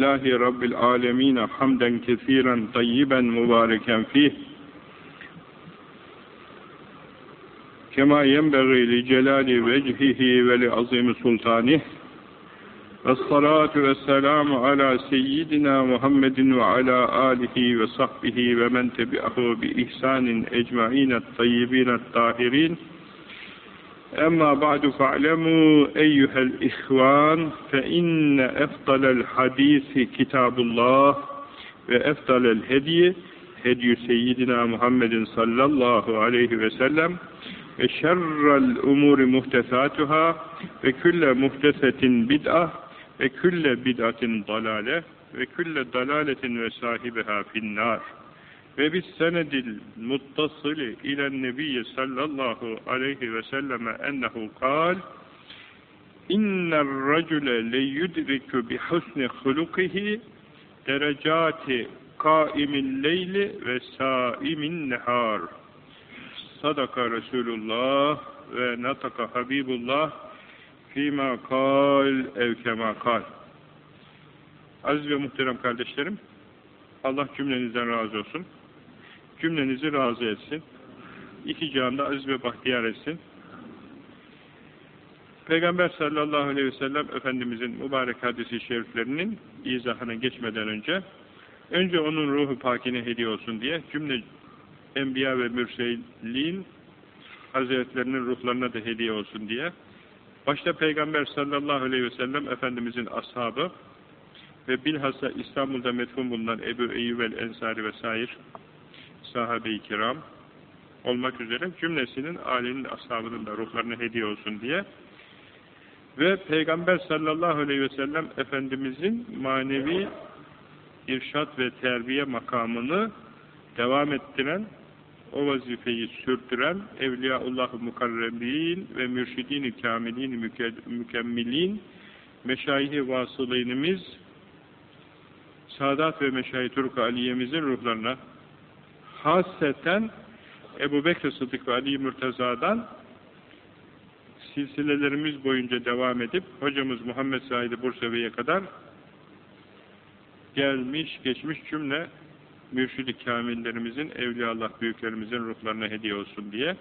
لله رب العالمين حمدا كثيرا طيبا مباركا فيه. كما ينبغي لجلال وجهه ولعظيم سلطانه والصلاة والسلام على سيدنا محمد وعلى آله وصحبه ومن تبعه بإحسان أجمعين الطيبين الطاهرين. أما بعد فاعلموا أيها الإخوان فإن أفضل الحديث كتاب الله وأفضل الهدي هدي سيدنا محمد صلى الله عليه وسلم وشر الأمور محدثاتها وكل محدثة بدعة وكل بدعة ضلالة وكل ضلالة وصاحبها في النار ve bis senedil muttasili ilen nebiyyi sallallahu aleyhi ve selleme ennehu kal inner racule le yudriku bi husni hulukihi derecati kaimil leyli ve saimin nehar sadaka Resulullah ve nataka Habibullah fîmâ kal ev kemâ kal. Aziz ve muhterem kardeşlerim Allah cümlenizden razı olsun cümlenizi razı etsin. İki cihanda aziz ve bahtiyar etsin. Peygamber sallallahu aleyhi ve sellem Efendimizin mübarek hadisi şeriflerinin izahına geçmeden önce önce onun ruhu pakine hediye olsun diye cümle enbiya ve mürselin hazretlerinin ruhlarına da hediye olsun diye başta Peygamber sallallahu aleyhi ve sellem Efendimizin ashabı ve bilhassa İstanbul'da metfun bulunan Ebu Eyyub el-Ensari vesaire sahabe-i kiram olmak üzere cümlesinin âlinin ashabının da ruhlarına hediye olsun diye. Ve Peygamber sallallahu aleyhi ve sellem Efendimizin manevi irşat ve terbiye makamını devam ettiren, o vazifeyi sürdüren Evliyaullah-ı Mukarrebin ve Mürşidin-i Kamilin Mükemmilin meşayih-i vasılaynimiz Sadat ve Meşayih Turk-u Aliye'mizin ruhlarına haseten Ebu Bekir Sıddık ve Ali Mürteza'dan silsilelerimiz boyunca devam edip hocamız Muhammed Said Bursevi'ye kadar gelmiş, geçmiş cümle mürşid-i kamillerimizin, evliyaullah büyüklerimizin ruhlarına hediye olsun diye.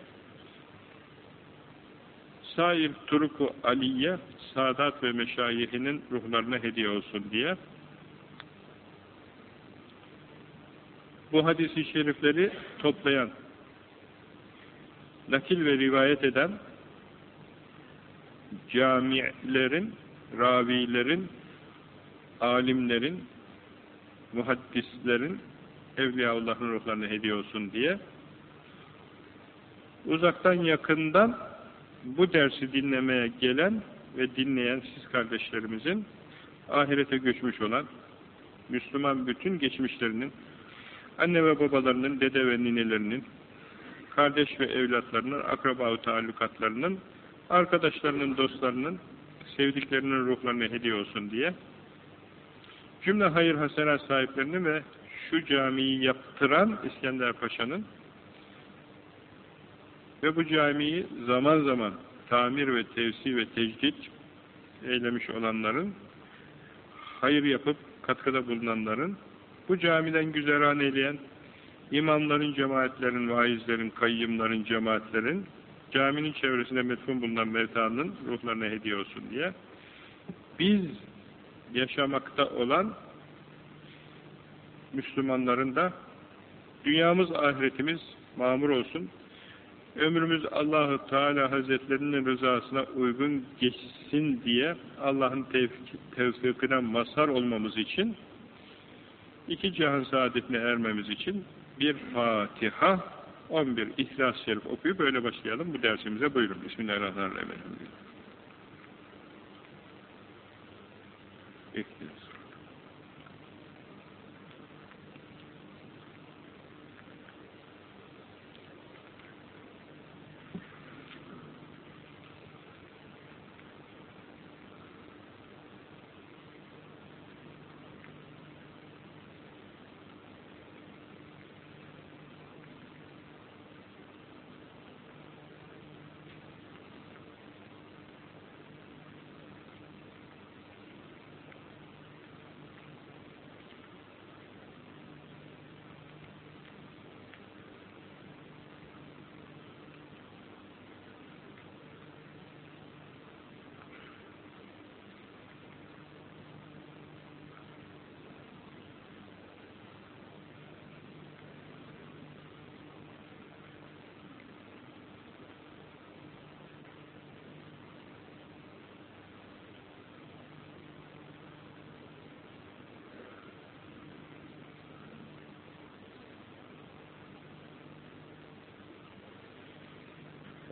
Sair turuku aliye, sadat ve meşayihinin ruhlarına hediye olsun diye bu hadisi şerifleri toplayan, nakil ve rivayet eden camilerin, ravilerin, alimlerin, muhaddislerin, Evliyaullah'ın ruhlarına hediye olsun diye uzaktan yakından bu dersi dinlemeye gelen ve dinleyen siz kardeşlerimizin ahirete göçmüş olan Müslüman bütün geçmişlerinin anne ve babalarının, dede ve ninelerinin, kardeş ve evlatlarının, akraba-ı taallukatlarının, arkadaşlarının, dostlarının, sevdiklerinin ruhlarına hediye olsun diye cümle hayır hasenat sahiplerinin ve şu camiyi yaptıran İskender Paşa'nın ve bu camiyi zaman zaman tamir ve tevsi ve tecdit eylemiş olanların, hayır yapıp katkıda bulunanların, bu camiden güzeran eyleyen imamların, cemaatlerin, vaizlerin, kayyımların, cemaatlerin, caminin çevresinde metfun bulunan mevtanın ruhlarına hediye olsun diye biz yaşamakta olan Müslümanların da dünyamız, ahiretimiz mamur olsun. Ömrümüz Allahu Teala Hazretlerinin rızasına uygun geçsin diye Allah'ın tevfikine mazhar olmamız için iki cihan saadetine ermemiz için bir Fatiha, 11 İhlas-ı Şerif okuyup böyle başlayalım bu dersimize. Buyurun. Bismillahirrahmanirrahim. İhlas.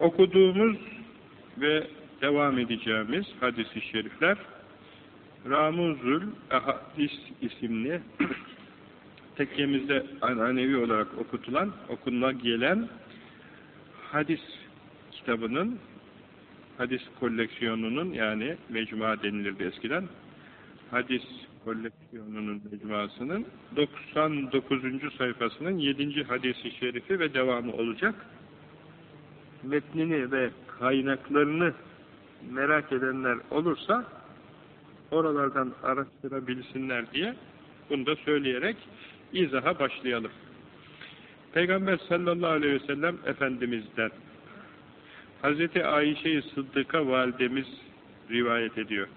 Okuduğumuz ve devam edeceğimiz hadis-i şerifler Ramuzul Ahadis isimli tekkemizde ananevi olarak okutulan, okunma gelen hadis kitabının hadis koleksiyonunun yani mecmua denilirdi eskiden hadis koleksiyonunun mecmuasının 99. sayfasının 7. hadisi şerifi ve devamı olacak. Metnini ve kaynaklarını merak edenler olursa oralardan araştırabilsinler diye bunu da söyleyerek izaha başlayalım. Peygamber sallallahu aleyhi ve sellem Efendimiz'den Hazreti Ayşe-i Sıddık'a validemiz rivayet ediyor.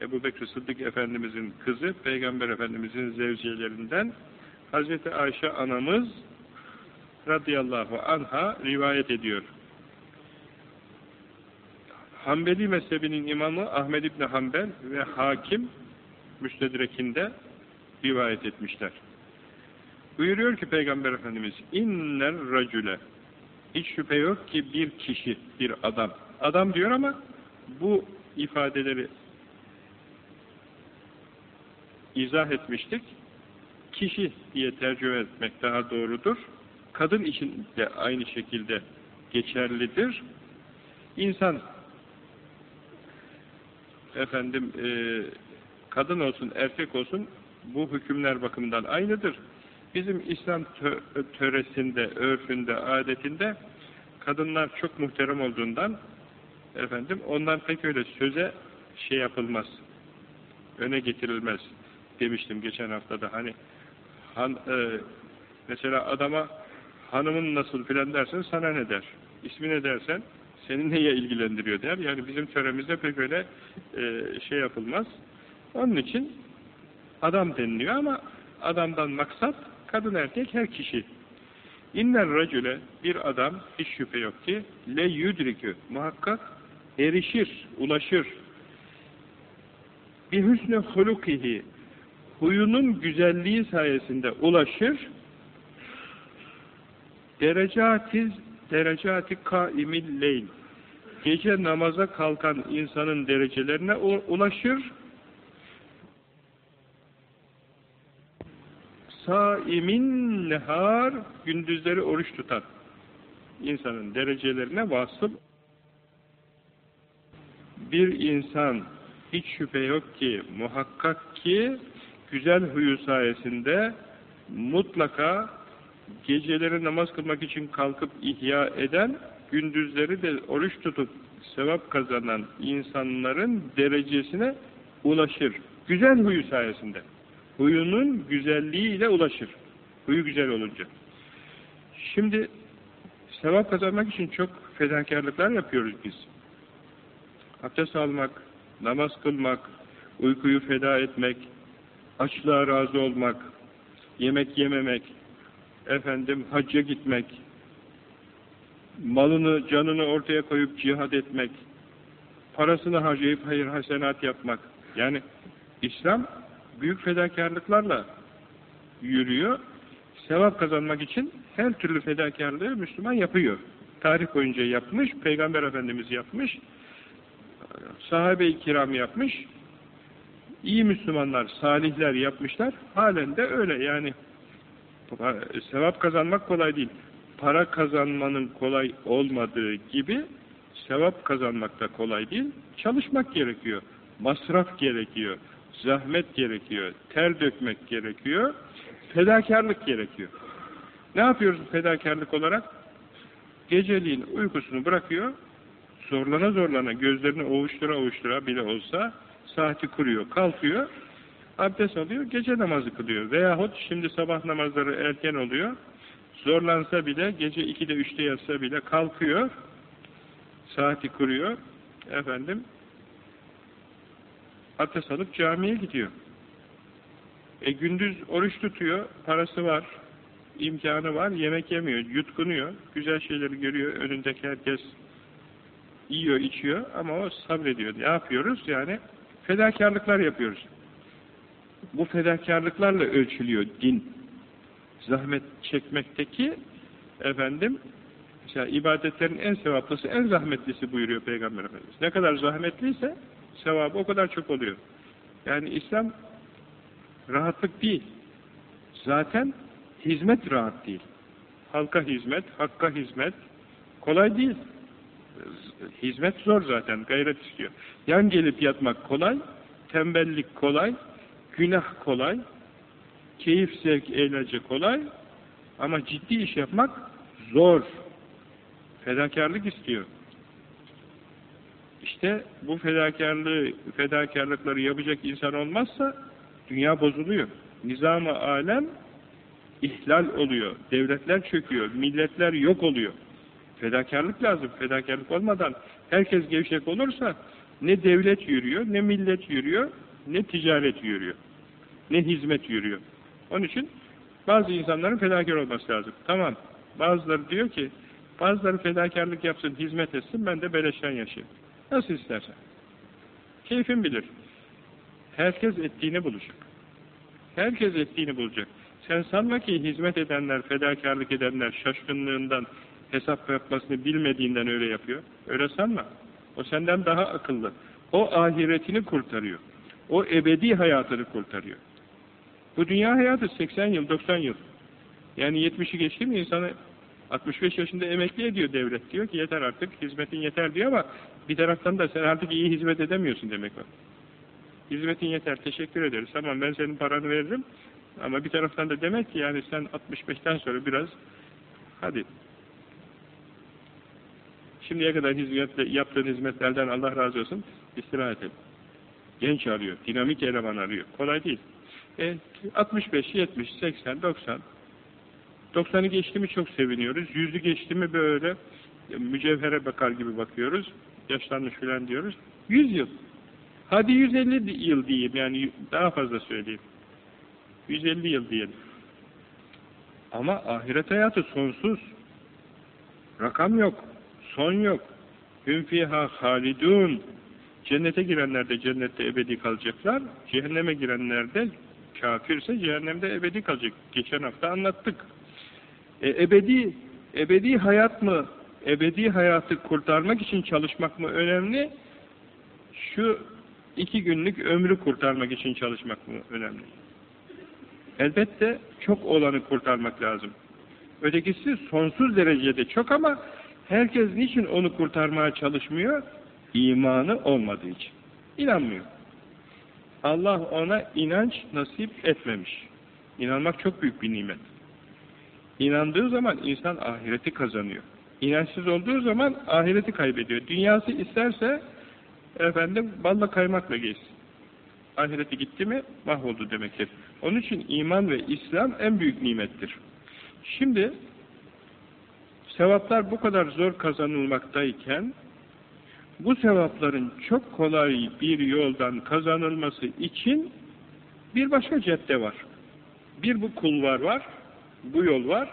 Ebu Bekir Sıddık Efendimiz'in kızı, Peygamber Efendimiz'in zevcelerinden Hazreti Ayşe anamız radıyallahu anha rivayet ediyor. Hanbeli mezhebinin imamı Ahmed İbni Hanbel ve hakim müstedrekinde rivayet etmişler. Buyuruyor ki Peygamber Efendimiz inner racüle hiç şüphe yok ki bir kişi, bir adam. Adam diyor ama bu ifadeleri izah etmiştik. Kişi diye tercüme etmek daha doğrudur. Kadın için de aynı şekilde geçerlidir. İnsan efendim e, kadın olsun erkek olsun bu hükümler bakımından aynıdır. Bizim İslam töresinde, örfünde, adetinde kadınlar çok muhterem olduğundan efendim ondan pek öyle söze şey yapılmaz. Öne getirilmez demiştim geçen haftada. Hani han, e, mesela adama hanımın nasıl filan dersen sana ne der? İsmi ne dersen seni neye ilgilendiriyor der. Yani bizim töremizde pek öyle e, şey yapılmaz. Onun için adam deniliyor ama adamdan maksat kadın erkek her kişi. İnner racüle bir adam hiç şüphe yok ki le yudrikü muhakkak erişir, ulaşır. Bir hüsnü hulukihi huyunun güzelliği sayesinde ulaşır. Derecatiz derecati kaimil leyl. Gece namaza kalkan insanın derecelerine ulaşır. Saimin nehar gündüzleri oruç tutan insanın derecelerine vasıl. Bir insan hiç şüphe yok ki muhakkak ki güzel huyu sayesinde mutlaka geceleri namaz kılmak için kalkıp ihya eden gündüzleri de oruç tutup sevap kazanan insanların derecesine ulaşır. Güzel huyu sayesinde huyunun güzelliğiyle ulaşır. Huyu güzel olunca. Şimdi sevap kazanmak için çok fedakarlıklar yapıyoruz biz. Abdest almak, namaz kılmak, uykuyu feda etmek, açlığa razı olmak, yemek yememek, efendim hacca gitmek, malını, canını ortaya koyup cihad etmek, parasını harcayıp hayır hasenat yapmak. Yani İslam büyük fedakarlıklarla yürüyor. Sevap kazanmak için her türlü fedakarlığı Müslüman yapıyor. Tarih boyunca yapmış, Peygamber Efendimiz yapmış, sahabe-i kiram yapmış, iyi Müslümanlar, salihler yapmışlar. Halen de öyle yani. Sevap kazanmak kolay değil. Para kazanmanın kolay olmadığı gibi sevap kazanmak da kolay değil. Çalışmak gerekiyor. Masraf gerekiyor zahmet gerekiyor, ter dökmek gerekiyor, fedakarlık gerekiyor. Ne yapıyoruz fedakarlık olarak? Geceliğin uykusunu bırakıyor, zorlana zorlana, gözlerini ovuştura ovuştura bile olsa saati kuruyor, kalkıyor, abdest alıyor, gece namazı kılıyor. Veyahut şimdi sabah namazları erken oluyor, zorlansa bile, gece 2'de 3'te yatsa bile kalkıyor, saati kuruyor, efendim, abdest alıp camiye gidiyor. E gündüz oruç tutuyor, parası var, imkanı var, yemek yemiyor, yutkunuyor, güzel şeyleri görüyor, önündeki herkes yiyor, içiyor ama o sabrediyor. Ne yapıyoruz? Yani fedakarlıklar yapıyoruz. Bu fedakarlıklarla ölçülüyor din. Zahmet çekmekteki efendim Mesela ibadetlerin en sevaplısı, en zahmetlisi buyuruyor Peygamber Efendimiz. Ne kadar zahmetliyse sevabı o kadar çok oluyor. Yani İslam rahatlık değil. Zaten hizmet rahat değil. Halka hizmet, hakka hizmet kolay değil. Hizmet zor zaten, gayret istiyor. Yan gelip yatmak kolay, tembellik kolay, günah kolay, keyif, zevk, eğlence kolay ama ciddi iş yapmak zor. Fedakarlık istiyor. İşte bu fedakarlığı, fedakarlıkları yapacak insan olmazsa dünya bozuluyor. Nizam-ı alem ihlal oluyor. Devletler çöküyor. Milletler yok oluyor. Fedakarlık lazım. Fedakarlık olmadan herkes gevşek olursa ne devlet yürüyor, ne millet yürüyor, ne ticaret yürüyor. Ne hizmet yürüyor. Onun için bazı insanların fedakar olması lazım. Tamam. Bazıları diyor ki bazıları fedakarlık yapsın, hizmet etsin, ben de beleşten yaşayayım. Nasıl istersen. Keyfin bilir. Herkes ettiğini bulacak. Herkes ettiğini bulacak. Sen sanma ki hizmet edenler, fedakarlık edenler şaşkınlığından, hesap yapmasını bilmediğinden öyle yapıyor. Öyle sanma. O senden daha akıllı. O ahiretini kurtarıyor. O ebedi hayatını kurtarıyor. Bu dünya hayatı 80 yıl, 90 yıl. Yani 70'i geçti mi insanı 65 yaşında emekli ediyor devlet. Diyor ki yeter artık, hizmetin yeter diyor ama bir taraftan da sen artık iyi hizmet edemiyorsun demek o. Hizmetin yeter, teşekkür ederiz. Tamam ben senin paranı veririm. Ama bir taraftan da demek ki yani sen 65'ten sonra biraz hadi şimdiye kadar hizmetle, yaptığın hizmetlerden Allah razı olsun istirahat et. Genç arıyor, dinamik eleman arıyor. Kolay değil. E, 65, 70, 80, 90 90'ı geçti mi çok seviniyoruz. Yüzü geçti mi böyle mücevhere bakar gibi bakıyoruz. Yaşlanmış filan diyoruz. 100 yıl. Hadi 150 yıl diyeyim yani daha fazla söyleyeyim. 150 yıl diyelim. Ama ahiret hayatı sonsuz. Rakam yok. Son yok. Hüm fiha halidun. Cennete girenler de cennette ebedi kalacaklar. Cehenneme girenler de kafirse cehennemde ebedi kalacak. Geçen hafta anlattık. E, ebedi ebedi hayat mı? Ebedi hayatı kurtarmak için çalışmak mı önemli? Şu iki günlük ömrü kurtarmak için çalışmak mı önemli? Elbette çok olanı kurtarmak lazım. Ötekisi sonsuz derecede çok ama herkes niçin onu kurtarmaya çalışmıyor? İmanı olmadığı için. İnanmıyor. Allah ona inanç nasip etmemiş. İnanmak çok büyük bir nimet. İnandığı zaman insan ahireti kazanıyor. İnançsız olduğu zaman ahireti kaybediyor. Dünyası isterse efendim balla kaymakla geçsin. Ahireti gitti mi mahvoldu demektir. Onun için iman ve İslam en büyük nimettir. Şimdi sevaplar bu kadar zor kazanılmaktayken bu sevapların çok kolay bir yoldan kazanılması için bir başka cadde var. Bir bu kulvar var, bu yol var.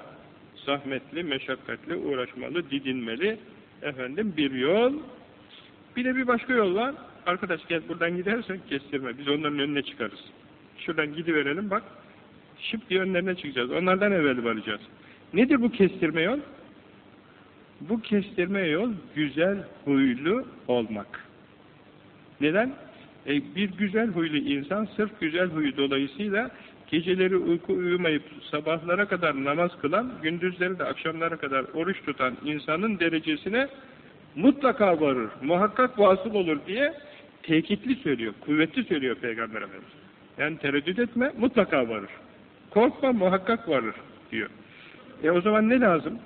Zahmetli, meşakkatli, uğraşmalı, didinmeli efendim bir yol. Bir de bir başka yol var. Arkadaş gel buradan gidersen kestirme. Biz onların önüne çıkarız. Şuradan gidiverelim bak. Şıp diye önlerine çıkacağız. Onlardan evvel varacağız. Nedir bu kestirme yol? Bu kestirme yol güzel huylu olmak. Neden? E, bir güzel huylu insan sırf güzel huyu dolayısıyla geceleri uyku uyumayıp sabahlara kadar namaz kılan, gündüzleri de akşamlara kadar oruç tutan insanın derecesine mutlaka varır, muhakkak vasıl olur diye tekitli söylüyor, kuvvetli söylüyor Peygamber Efendimiz. Yani tereddüt etme, mutlaka varır. Korkma, muhakkak varır diyor. E o zaman ne lazım?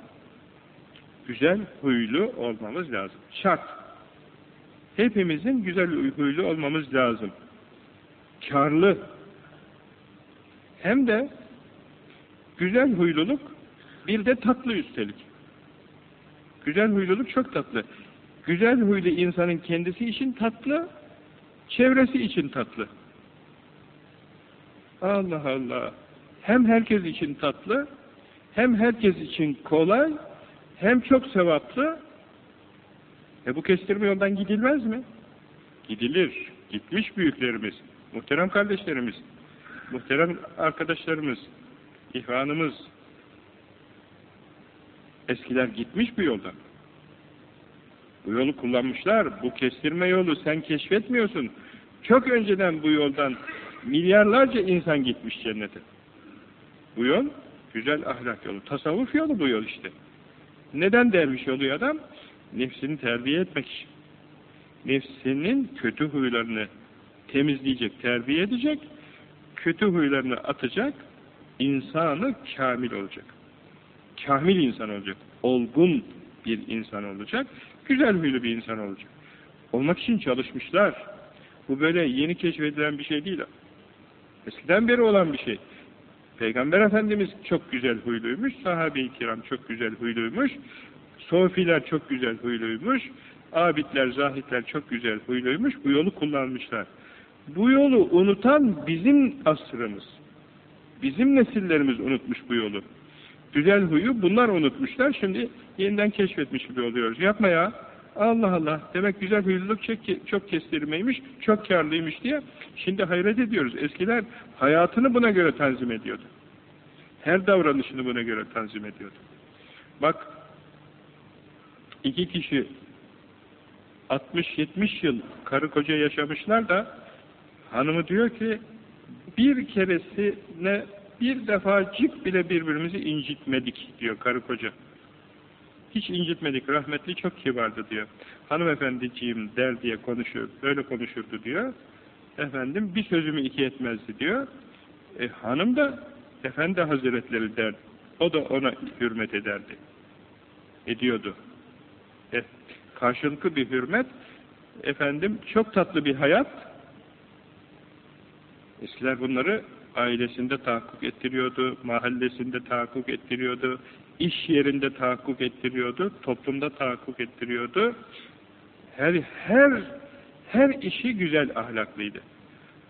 Güzel huylu olmamız lazım. Şart. Hepimizin güzel huylu olmamız lazım. Karlı. Hem de güzel huyluluk bir de tatlı üstelik. Güzel huyluluk çok tatlı. Güzel huylu insanın kendisi için tatlı, çevresi için tatlı. Allah Allah. Hem herkes için tatlı, hem herkes için kolay, hem çok sevaplı. E bu kestirme yoldan gidilmez mi? Gidilir. Gitmiş büyüklerimiz, muhterem kardeşlerimiz, muhterem arkadaşlarımız, ihvanımız. Eskiler gitmiş bu yoldan. Bu yolu kullanmışlar. Bu kestirme yolu sen keşfetmiyorsun. Çok önceden bu yoldan milyarlarca insan gitmiş cennete. Bu yol güzel ahlak yolu. Tasavvuf yolu bu yol işte. Neden derviş oluyor adam? Nefsini terbiye etmek. Nefsinin kötü huylarını temizleyecek, terbiye edecek, kötü huylarını atacak, insanı kamil olacak. Kamil insan olacak. Olgun bir insan olacak. Güzel huylu bir insan olacak. Olmak için çalışmışlar. Bu böyle yeni keşfedilen bir şey değil. Eskiden beri olan bir şey. Peygamber Efendimiz çok güzel huyluymuş, sahabe-i kiram çok güzel huyluymuş, sofiler çok güzel huyluymuş, abidler, zahitler çok güzel huyluymuş, bu yolu kullanmışlar. Bu yolu unutan bizim asrımız. Bizim nesillerimiz unutmuş bu yolu. Güzel huyu bunlar unutmuşlar, şimdi yeniden keşfetmiş gibi oluyoruz. Yapma ya! Allah Allah! Demek güzel huyluluk çok, çok kestirmeymiş, çok karlıymış diye şimdi hayret ediyoruz. Eskiler hayatını buna göre tanzim ediyordu. Her davranışını buna göre tanzim ediyordu. Bak, iki kişi 60-70 yıl karı koca yaşamışlar da hanımı diyor ki bir keresine bir defacık bile birbirimizi incitmedik diyor karı koca. Hiç incitmedik, rahmetli çok kibardı diyor. Hanımefendiciğim der diye konuşur, böyle konuşurdu diyor. Efendim bir sözümü iki etmezdi diyor. E, hanım da Efendi Hazretleri der. O da ona hürmet ederdi. Ediyordu. E, karşılıklı bir hürmet. Efendim çok tatlı bir hayat. Eskiler bunları ailesinde tahakkuk ettiriyordu, mahallesinde tahakkuk ettiriyordu, iş yerinde tahakkuk ettiriyordu, toplumda tahakkuk ettiriyordu. Her her her işi güzel ahlaklıydı.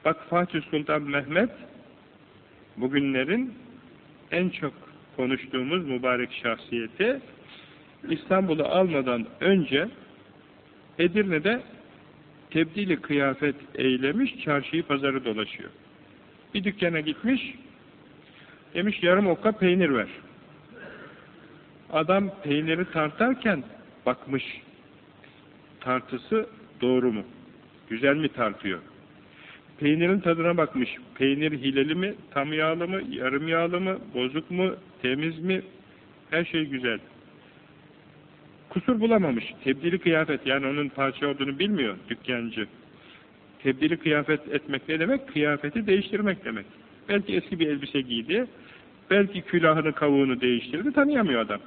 Bak Fatih Sultan Mehmet bugünlerin en çok konuştuğumuz mübarek şahsiyeti İstanbul'u almadan önce Edirne'de tebdili kıyafet eylemiş, çarşıyı pazarı dolaşıyor. Bir dükkana gitmiş, demiş yarım okka peynir ver. Adam peyniri tartarken bakmış, tartısı doğru mu? Güzel mi tartıyor? Peynirin tadına bakmış. Peynir hileli mi, tam yağlı mı, yarım yağlı mı, bozuk mu, temiz mi? Her şey güzel. Kusur bulamamış. Tebdili kıyafet, yani onun parça olduğunu bilmiyor dükkancı. Tebdili kıyafet etmek ne demek? Kıyafeti değiştirmek demek. Belki eski bir elbise giydi, belki külahını, kavuğunu değiştirdi, tanıyamıyor adam.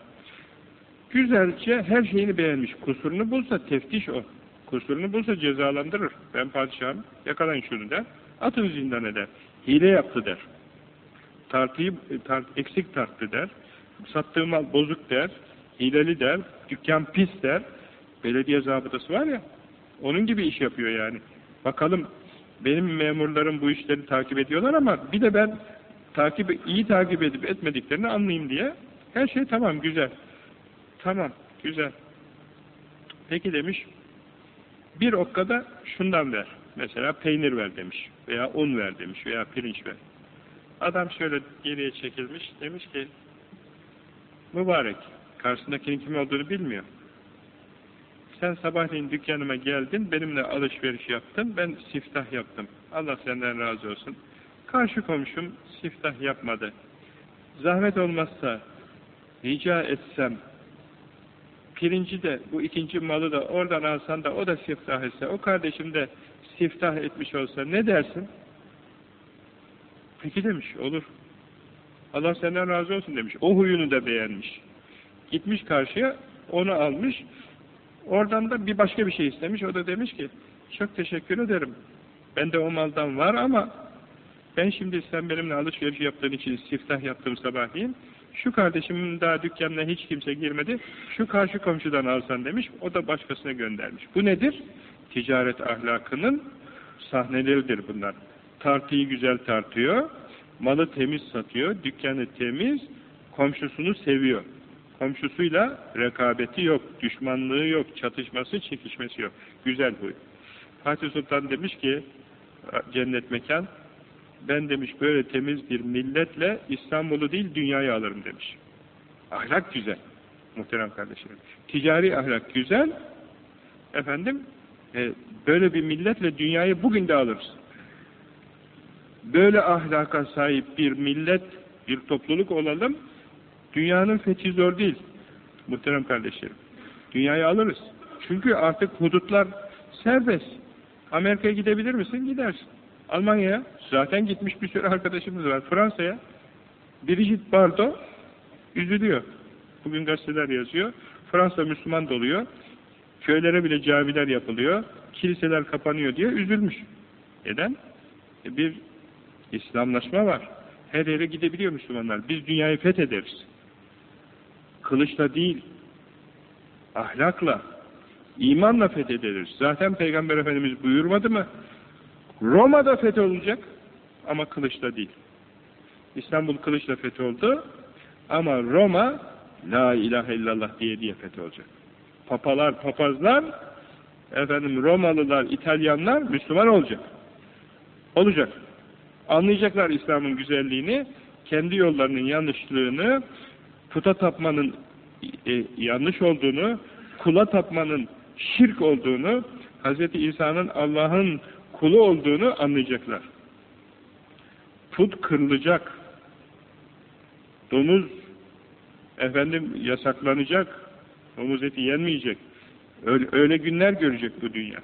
Güzelce her şeyini beğenmiş. Kusurunu bulsa teftiş o. Kusurunu bulsa cezalandırır. Ben padişahım, yakalayın şunu der. Atın zindan eder. Hile yaptı der. Tartıyı tart, eksik tarttı der. Sattığı mal bozuk der. Hileli der. Dükkan pis der. Belediye zabıtası var ya, onun gibi iş yapıyor yani. Bakalım benim memurlarım bu işleri takip ediyorlar ama bir de ben takip iyi takip edip etmediklerini anlayayım diye her şey tamam güzel. Tamam güzel. Peki demiş bir okkada şundan ver. Mesela peynir ver demiş. Veya un ver demiş. Veya pirinç ver. Adam şöyle geriye çekilmiş. Demiş ki mübarek. Karşısındakinin kim olduğunu bilmiyor. Sen sabahleyin dükkanıma geldin. Benimle alışveriş yaptın. Ben siftah yaptım. Allah senden razı olsun. Karşı komşum siftah yapmadı. Zahmet olmazsa rica etsem pirinci de, bu ikinci malı da oradan alsan da o da siftah etse, o kardeşim de siftah etmiş olsa ne dersin? Peki demiş, olur. Allah senden razı olsun demiş. O huyunu da beğenmiş. Gitmiş karşıya, onu almış. Oradan da bir başka bir şey istemiş. O da demiş ki, çok teşekkür ederim. Bende o maldan var ama ben şimdi sen benimle alışveriş yaptığın için siftah yaptım sabahleyin. Şu kardeşimin daha dükkanına hiç kimse girmedi. Şu karşı komşudan alsan demiş. O da başkasına göndermiş. Bu nedir? Ticaret ahlakının sahneleridir bunlar. Tartıyı güzel tartıyor. Malı temiz satıyor. Dükkanı temiz. Komşusunu seviyor. Komşusuyla rekabeti yok. Düşmanlığı yok. Çatışması, çekişmesi yok. Güzel bu. Fatih Sultan demiş ki cennet mekan ben demiş böyle temiz bir milletle İstanbul'u değil dünyayı alırım demiş. Ahlak güzel. Muhterem kardeşlerim. Ticari ahlak güzel. Efendim, e, böyle bir milletle dünyayı bugün de alırız. Böyle ahlaka sahip bir millet, bir topluluk olalım. Dünyanın fethi zor değil. Muhterem kardeşlerim. Dünyayı alırız. Çünkü artık hudutlar serbest. Amerika'ya gidebilir misin? Gidersin. Almanya'ya zaten gitmiş bir sürü arkadaşımız var. Fransa'ya Brigitte Bardot üzülüyor. Bugün gazeteler yazıyor. Fransa Müslüman doluyor. Köylere bile camiler yapılıyor. Kiliseler kapanıyor diye üzülmüş. Neden? E bir İslamlaşma var. Her yere gidebiliyor Müslümanlar. Biz dünyayı fethederiz. Kılıçla değil, ahlakla, imanla fethederiz. Zaten Peygamber Efendimiz buyurmadı mı? Roma'da fetholacak ama kılıçla değil. İstanbul kılıçla fetholdu ama Roma La ilahe illallah diye diye fetholacak. Papalar, papazlar efendim Romalılar, İtalyanlar Müslüman olacak. Olacak. Anlayacaklar İslam'ın güzelliğini, kendi yollarının yanlışlığını, puta tapmanın e, yanlış olduğunu, kula tapmanın şirk olduğunu, Hz. İsa'nın Allah'ın kulu olduğunu anlayacaklar. Put kırılacak. Domuz efendim yasaklanacak. Domuz eti yenmeyecek. Öyle, öyle günler görecek bu dünya.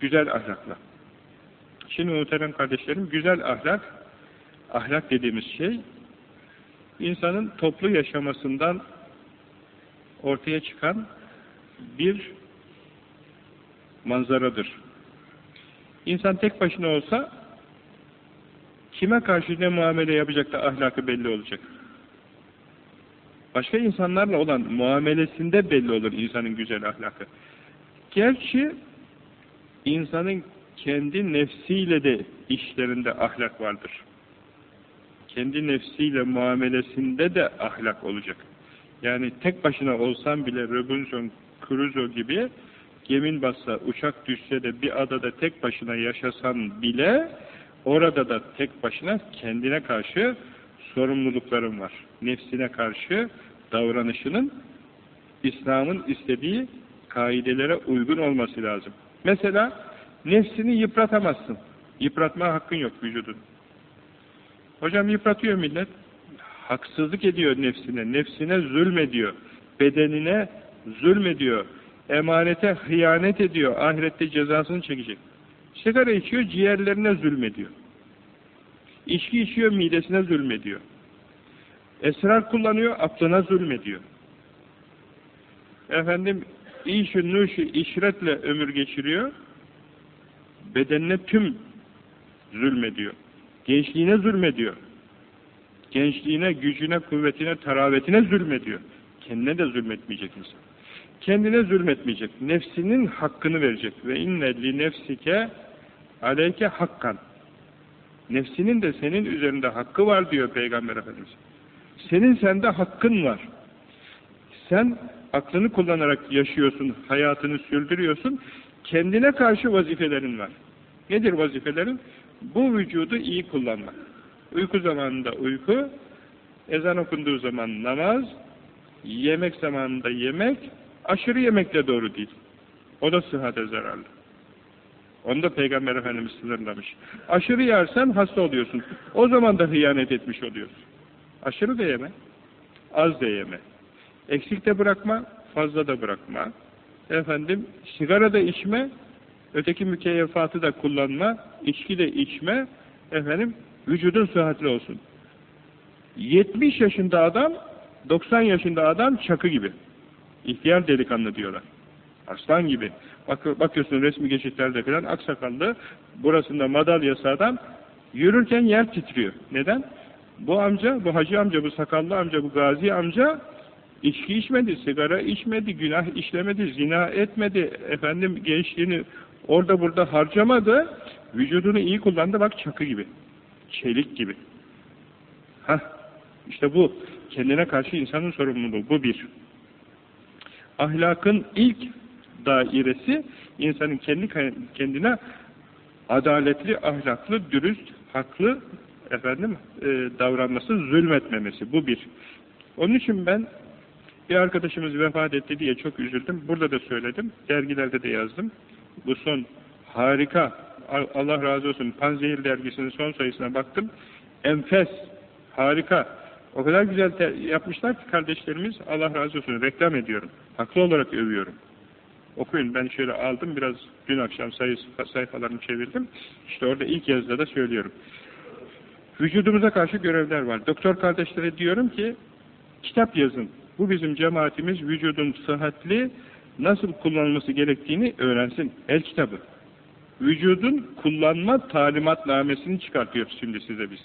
Güzel ahlakla. Şimdi muhterem kardeşlerim, güzel ahlak, ahlak dediğimiz şey, insanın toplu yaşamasından ortaya çıkan bir manzaradır. İnsan tek başına olsa kime karşı ne muamele yapacak da ahlakı belli olacak. Başka insanlarla olan muamelesinde belli olur insanın güzel ahlakı. Gerçi insanın kendi nefsiyle de işlerinde ahlak vardır. Kendi nefsiyle muamelesinde de ahlak olacak. Yani tek başına olsan bile Robinson Crusoe gibi gemin bassa, uçak düşse de bir adada tek başına yaşasan bile orada da tek başına kendine karşı sorumlulukların var. Nefsine karşı davranışının İslam'ın istediği kaidelere uygun olması lazım. Mesela nefsini yıpratamazsın. Yıpratma hakkın yok vücudun. Hocam yıpratıyor millet. Haksızlık ediyor nefsine. Nefsine zulmediyor. Bedenine zulmediyor. Emanete hıyanet ediyor. Ahirette cezasını çekecek. Sigara içiyor, ciğerlerine zulmediyor. İçki içiyor, midesine zulmediyor. Esrar kullanıyor, aklına zulmediyor. Efendim, işi nuşu işretle ömür geçiriyor, bedenine tüm zulmediyor. Gençliğine zulmediyor. Gençliğine, gücüne, kuvvetine, taravetine zulmediyor. Kendine de zulmetmeyecek insan. Kendine zulmetmeyecek. Nefsinin hakkını verecek. Ve inne li nefsike aleyke hakkan. Nefsinin de senin üzerinde hakkı var diyor Peygamber Efendimiz. Senin sende hakkın var. Sen aklını kullanarak yaşıyorsun, hayatını sürdürüyorsun. Kendine karşı vazifelerin var. Nedir vazifelerin? Bu vücudu iyi kullanmak. Uyku zamanında uyku, ezan okunduğu zaman namaz, yemek zamanında yemek, aşırı yemek de doğru değil. O da sıhhate zararlı. Onu da Peygamber Efendimiz sınırlamış. Aşırı yersen hasta oluyorsun. O zaman da hıyanet etmiş oluyorsun. Aşırı da yeme, az da yeme. Eksik de bırakma, fazla da bırakma. Efendim, sigara da içme, öteki mükeyyefatı da kullanma, içki de içme, efendim, vücudun sıhhatli olsun. 70 yaşında adam, 90 yaşında adam çakı gibi. İhtiyar delikanlı diyorlar. Aslan gibi. Bak, bakıyorsun resmi geçitlerde falan aksakallı, burasında madalyası adam, yürürken yer titriyor. Neden? Bu amca, bu hacı amca, bu sakallı amca, bu gazi amca içki içmedi, sigara içmedi, günah işlemedi, zina etmedi, efendim gençliğini orada burada harcamadı, vücudunu iyi kullandı, bak çakı gibi, çelik gibi. Hah, işte bu, kendine karşı insanın sorumluluğu, bu bir. Ahlakın ilk dairesi, insanın kendi kendine adaletli, ahlaklı, dürüst, haklı efendim e, davranması, zulmetmemesi. Bu bir. Onun için ben Bir arkadaşımız vefat etti diye çok üzüldüm. Burada da söyledim. Dergilerde de yazdım. Bu son harika. Allah razı olsun. Panzehir dergisinin son sayısına baktım. Enfes. Harika. O kadar güzel yapmışlar ki kardeşlerimiz. Allah razı olsun. Reklam ediyorum. Haklı olarak övüyorum. Okuyun. Ben şöyle aldım. Biraz dün akşam sayı, sayfalarını çevirdim. İşte orada ilk yazıda da söylüyorum. Vücudumuza karşı görevler var. Doktor kardeşlere diyorum ki kitap yazın. Bu bizim cemaatimiz vücudun sıhhatli nasıl kullanılması gerektiğini öğrensin. El kitabı. Vücudun kullanma talimatnamesini çıkartıyoruz şimdi size biz.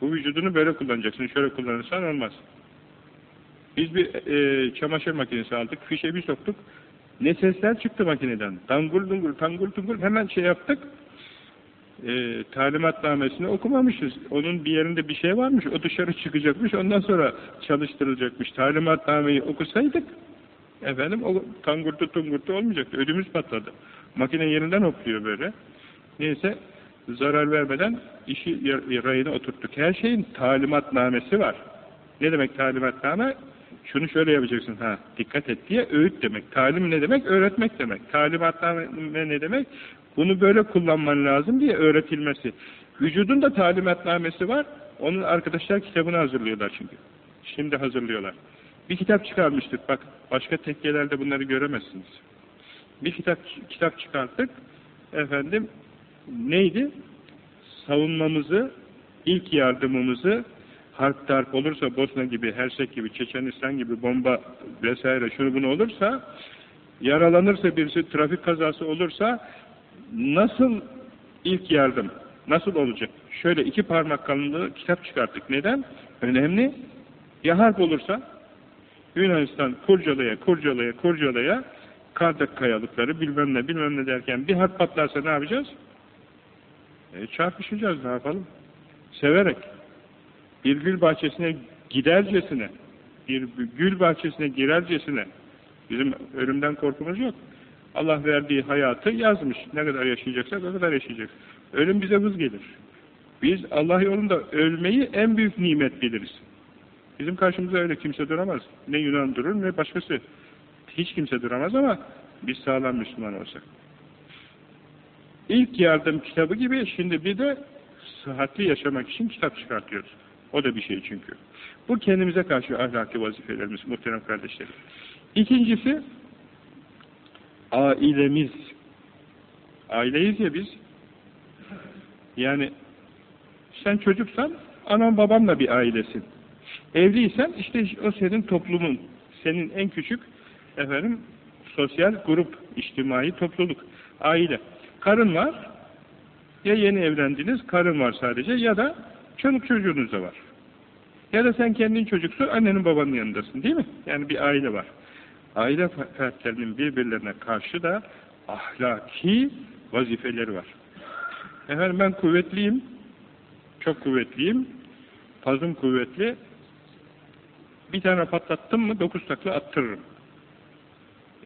Bu vücudunu böyle kullanacaksın. Şöyle kullanırsan olmaz. Biz bir e, çamaşır makinesi aldık. Fişe bir soktuk. Ne sesler çıktı makineden. Dangul dungul, tangul tungul hemen şey yaptık. E, talimatnamesini okumamışız. Onun bir yerinde bir şey varmış. O dışarı çıkacakmış. Ondan sonra çalıştırılacakmış. Talimatnameyi okusaydık efendim o tangurtu tungurtu olmayacaktı. Ödümüz patladı. Makine yerinden hopluyor böyle. Neyse zarar vermeden işi rayına oturttuk. Her şeyin talimatnamesi var. Ne demek talimatname? Şunu şöyle yapacaksın. Ha, dikkat et diye öğüt demek. Talim ne demek? Öğretmek demek. Talimatname ne demek? Bunu böyle kullanman lazım diye öğretilmesi. Vücudun da talimatnamesi var. Onun arkadaşlar kitabını hazırlıyorlar çünkü. Şimdi hazırlıyorlar. Bir kitap çıkarmıştık. Bak başka tekkelerde bunları göremezsiniz. Bir kitap kitap çıkarttık. Efendim neydi? Savunmamızı, ilk yardımımızı harp darp olursa Bosna gibi, Hersek gibi, Çeçenistan gibi bomba vesaire şunu bunu olursa yaralanırsa birisi trafik kazası olursa nasıl ilk yardım nasıl olacak? Şöyle iki parmak kalınlığı kitap çıkarttık. Neden? Önemli. Ya harp olursa Yunanistan kurcalaya kurcalaya kurcalaya Kardak kayalıkları bilmem ne bilmem ne derken bir harp patlarsa ne yapacağız? E, çarpışacağız ne yapalım? Severek. Bir gül bahçesine gidercesine, bir gül bahçesine girercesine bizim ölümden korkumuz yok. Allah verdiği hayatı yazmış. Ne kadar yaşayacaksak o kadar yaşayacak. Ölüm bize vız gelir. Biz Allah yolunda ölmeyi en büyük nimet biliriz. Bizim karşımıza öyle kimse duramaz. Ne Yunan durur ne başkası. Hiç kimse duramaz ama biz sağlam Müslüman olsak. İlk yardım kitabı gibi şimdi bir de sıhhatli yaşamak için kitap çıkartıyoruz. O da bir şey çünkü. Bu kendimize karşı ahlaki vazifelerimiz muhterem kardeşlerim. İkincisi ailemiz. Aileyiz ya biz. Yani sen çocuksan anan babanla bir ailesin. Evliysen işte o senin toplumun. Senin en küçük efendim sosyal grup, içtimai topluluk, aile. Karın var, ya yeni evlendiniz, karın var sadece ya da çocuk çocuğunuz da var. Ya da sen kendin çocuksun, annenin babanın yanındasın değil mi? Yani bir aile var. Aile fertlerinin birbirlerine karşı da ahlaki vazifeleri var. Efendim ben kuvvetliyim, çok kuvvetliyim, fazım kuvvetli, bir tane patlattım mı dokuz takla attırırım.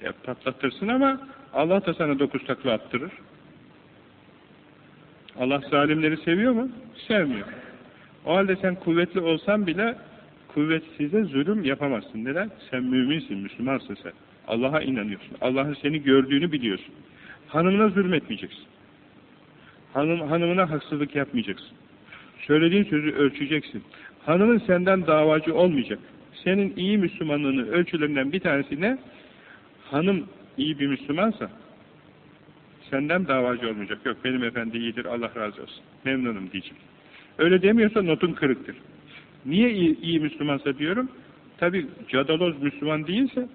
Ya patlatırsın ama Allah da sana dokuz takla attırır. Allah zalimleri seviyor mu? Sevmiyor. O halde sen kuvvetli olsan bile kuvvetsize zulüm yapamazsın. Neden? Sen müminsin, Müslümansın sen. Allah'a inanıyorsun. Allah'ın seni gördüğünü biliyorsun. Hanımına zulmetmeyeceksin. Hanım, hanımına haksızlık yapmayacaksın. Söylediğin sözü ölçeceksin. Hanımın senden davacı olmayacak. Senin iyi Müslümanlığının ölçülerinden bir tanesi ne? Hanım iyi bir Müslümansa senden davacı olmayacak. Yok benim efendi iyidir Allah razı olsun. Memnunum diyecek. Öyle demiyorsa notun kırıktır. Niye iyi, iyi Müslümansa diyorum? Tabi cadaloz Müslüman değilse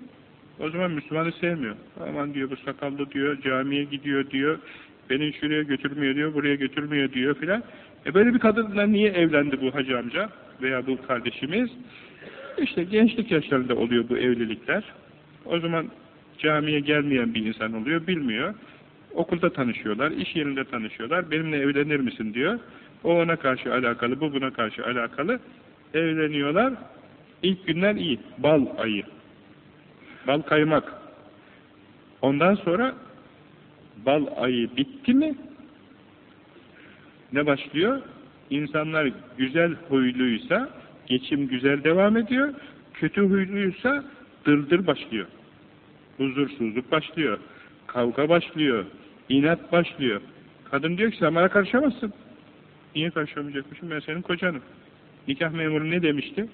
o zaman Müslümanı sevmiyor. Aman diyor bu sakallı diyor, camiye gidiyor diyor, beni şuraya götürmüyor diyor, buraya götürmüyor diyor filan. E böyle bir kadınla niye evlendi bu hacı amca veya bu kardeşimiz? İşte gençlik yaşlarında oluyor bu evlilikler. O zaman camiye gelmeyen bir insan oluyor, bilmiyor. Okulda tanışıyorlar, iş yerinde tanışıyorlar. Benimle evlenir misin diyor. O ona karşı alakalı, bu buna karşı alakalı. Evleniyorlar. İlk günler iyi. Bal ayı. Bal kaymak. Ondan sonra bal ayı bitti mi ne başlıyor? İnsanlar güzel huyluysa geçim güzel devam ediyor. Kötü huyluysa Dırdır başlıyor. Huzursuzluk başlıyor. Kavga başlıyor. inat başlıyor. Kadın diyor ki sen bana karışamazsın. Niye karışamayacakmışım? Ben senin kocanım. Nikah memuru ne demişti?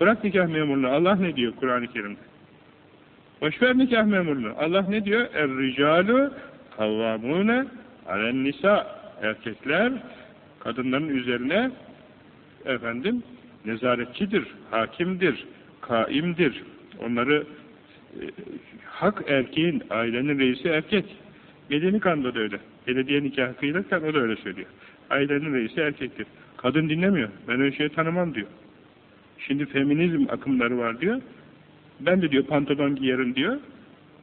Bırak nikah memurunu. Allah ne diyor Kur'an-ı Kerim'de? Boşver nikah memurunu. Allah ne diyor? Er-ricalu kavvamune alen nisa. Erkekler kadınların üzerine efendim nezaretçidir, hakimdir, kaimdir. Onları e, hak erkeğin, ailenin reisi erkek. Medeni kanda da öyle. Belediye nikahı kıyılırken o da öyle söylüyor. Ailenin reisi erkektir. Kadın dinlemiyor. Ben öyle şey tanımam diyor. Şimdi feminizm akımları var diyor. Ben de diyor pantolon giyerim diyor.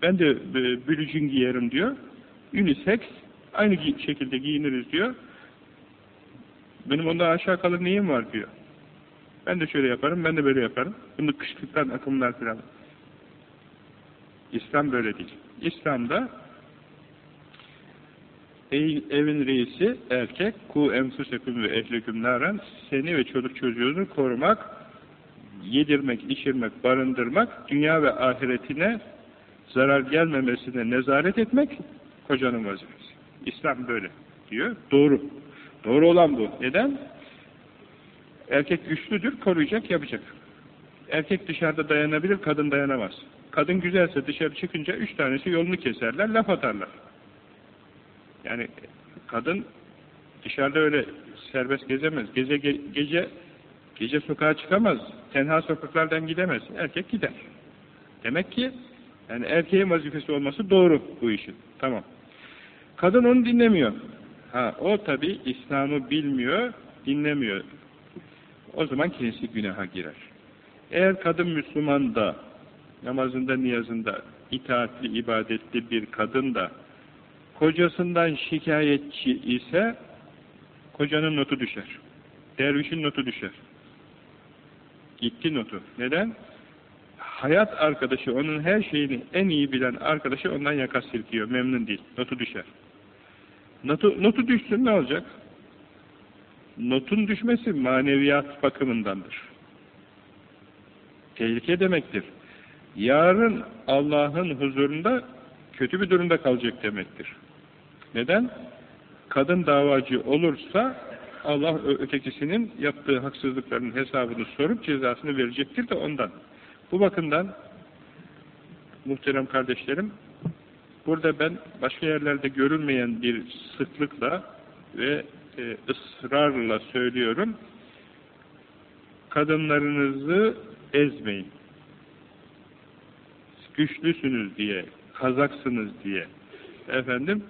Ben de e, bülücün giyerim diyor. Unisex aynı şekilde giyiniriz diyor. Benim onda aşağı kalır neyim var diyor. Ben de şöyle yaparım, ben de böyle yaparım. Bunu kışlıktan akımlar falan. İslam böyle değil. İslam'da evin reisi erkek ku enfusekum ve ehliküm naran seni ve çocuk çocuğunu korumak yedirmek, içirmek, barındırmak dünya ve ahiretine zarar gelmemesine nezaret etmek kocanın vazifesi. İslam böyle diyor. Doğru. Doğru olan bu. Neden? Erkek güçlüdür, koruyacak, yapacak. Erkek dışarıda dayanabilir, kadın dayanamaz. Kadın güzelse dışarı çıkınca üç tanesi yolunu keserler, laf atarlar. Yani kadın dışarıda öyle serbest gezemez. Gece ge gece gece sokağa çıkamaz. Tenha sokaklardan gidemez. Erkek gider. Demek ki yani erkeğin vazifesi olması doğru bu işin. Tamam. Kadın onu dinlemiyor. Ha o tabi İslam'ı bilmiyor, dinlemiyor. O zaman kendisi günaha girer. Eğer kadın Müslüman da namazında, niyazında itaatli, ibadetli bir kadın da kocasından şikayetçi ise kocanın notu düşer. Dervişin notu düşer. Gitti notu. Neden? Hayat arkadaşı, onun her şeyini en iyi bilen arkadaşı ondan yaka silkiyor. Memnun değil. Notu düşer. Notu, notu düşsün ne olacak? Notun düşmesi maneviyat bakımındandır. Tehlike demektir. Yarın Allah'ın huzurunda kötü bir durumda kalacak demektir. Neden? Kadın davacı olursa Allah ötekisinin yaptığı haksızlıkların hesabını sorup cezasını verecektir de ondan. Bu bakımdan muhterem kardeşlerim burada ben başka yerlerde görülmeyen bir sıklıkla ve e, ısrarla söylüyorum kadınlarınızı ezmeyin. Güçlüsünüz diye, kazaksınız diye. Efendim,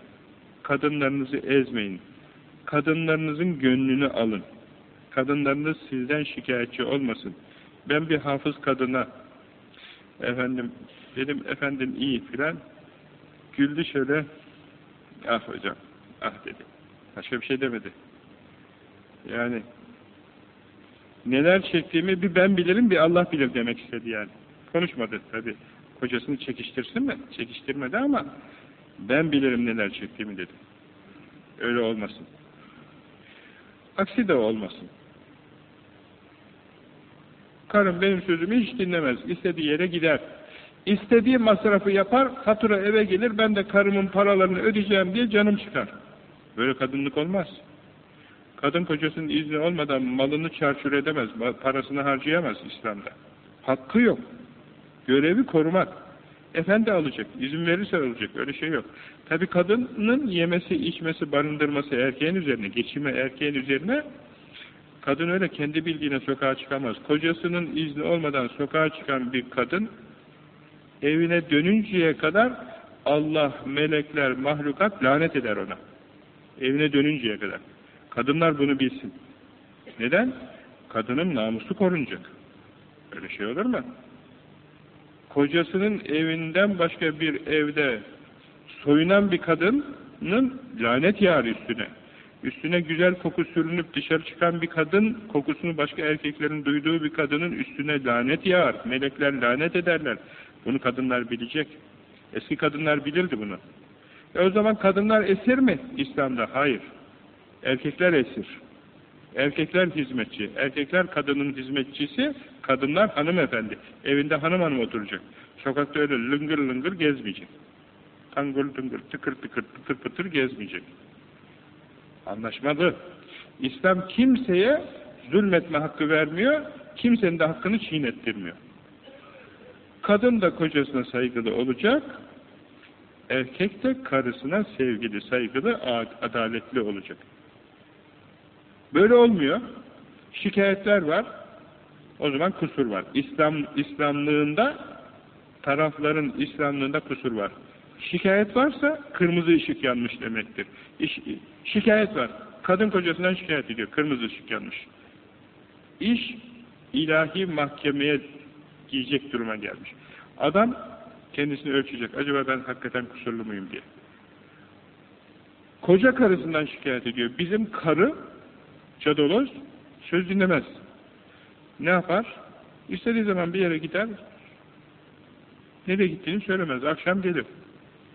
kadınlarınızı ezmeyin. Kadınlarınızın gönlünü alın. Kadınlarınız sizden şikayetçi olmasın. Ben bir hafız kadına efendim dedim efendim iyi filan güldü şöyle ah hocam ah dedi. Başka bir şey demedi. Yani neler çektiğimi bir ben bilirim bir Allah bilir demek istedi yani. Konuşmadı tabi. Kocasını çekiştirsin mi? Çekiştirmedi ama ben bilirim neler çektiğimi dedi. Öyle olmasın. Aksi de olmasın. Karım benim sözümü hiç dinlemez. İstediği yere gider. İstediği masrafı yapar, fatura eve gelir, ben de karımın paralarını ödeyeceğim diye canım çıkar. Böyle kadınlık olmaz. Kadın kocasının izni olmadan malını çarçur edemez, parasını harcayamaz İslam'da. Hakkı yok. Görevi korumak. Efendi alacak, izin verirse alacak, öyle şey yok. Tabi kadının yemesi, içmesi, barındırması erkeğin üzerine, geçime erkeğin üzerine, kadın öyle kendi bildiğine sokağa çıkamaz. Kocasının izni olmadan sokağa çıkan bir kadın, evine dönünceye kadar Allah, melekler, mahlukat lanet eder ona. Evine dönünceye kadar. Kadınlar bunu bilsin. Neden? Kadının namusu korunacak. Öyle şey olur mu? Kocasının evinden başka bir evde soyunan bir kadının lanet yağar üstüne. Üstüne güzel koku sürünüp dışarı çıkan bir kadın, kokusunu başka erkeklerin duyduğu bir kadının üstüne lanet yağar. Melekler lanet ederler. Bunu kadınlar bilecek. Eski kadınlar bilirdi bunu. E o zaman kadınlar esir mi İslam'da? Hayır. Erkekler esir. Erkekler hizmetçi. Erkekler kadının hizmetçisi, kadınlar hanımefendi. Evinde hanım hanım oturacak. Sokakta öyle lıngır lıngır gezmeyecek. Tangır tıngır, tıkır tıkır, pıtır pıtır gezmeyecek. Anlaşmalı. İslam kimseye zulmetme hakkı vermiyor, kimsenin de hakkını çiğnettirmiyor. Kadın da kocasına saygılı olacak, erkek de karısına sevgili, saygılı, adaletli olacak. Böyle olmuyor. Şikayetler var. O zaman kusur var. İslam İslamlığında tarafların İslamlığında kusur var. Şikayet varsa kırmızı ışık yanmış demektir. İş, şikayet var. Kadın kocasından şikayet ediyor. Kırmızı ışık yanmış. İş ilahi mahkemeye giyecek duruma gelmiş. Adam kendisini ölçecek. Acaba ben hakikaten kusurlu muyum diye. Koca karısından şikayet ediyor. Bizim karı cadoloz söz dinlemez. Ne yapar? İstediği zaman bir yere gider. Nereye gittiğini söylemez. Akşam gelir.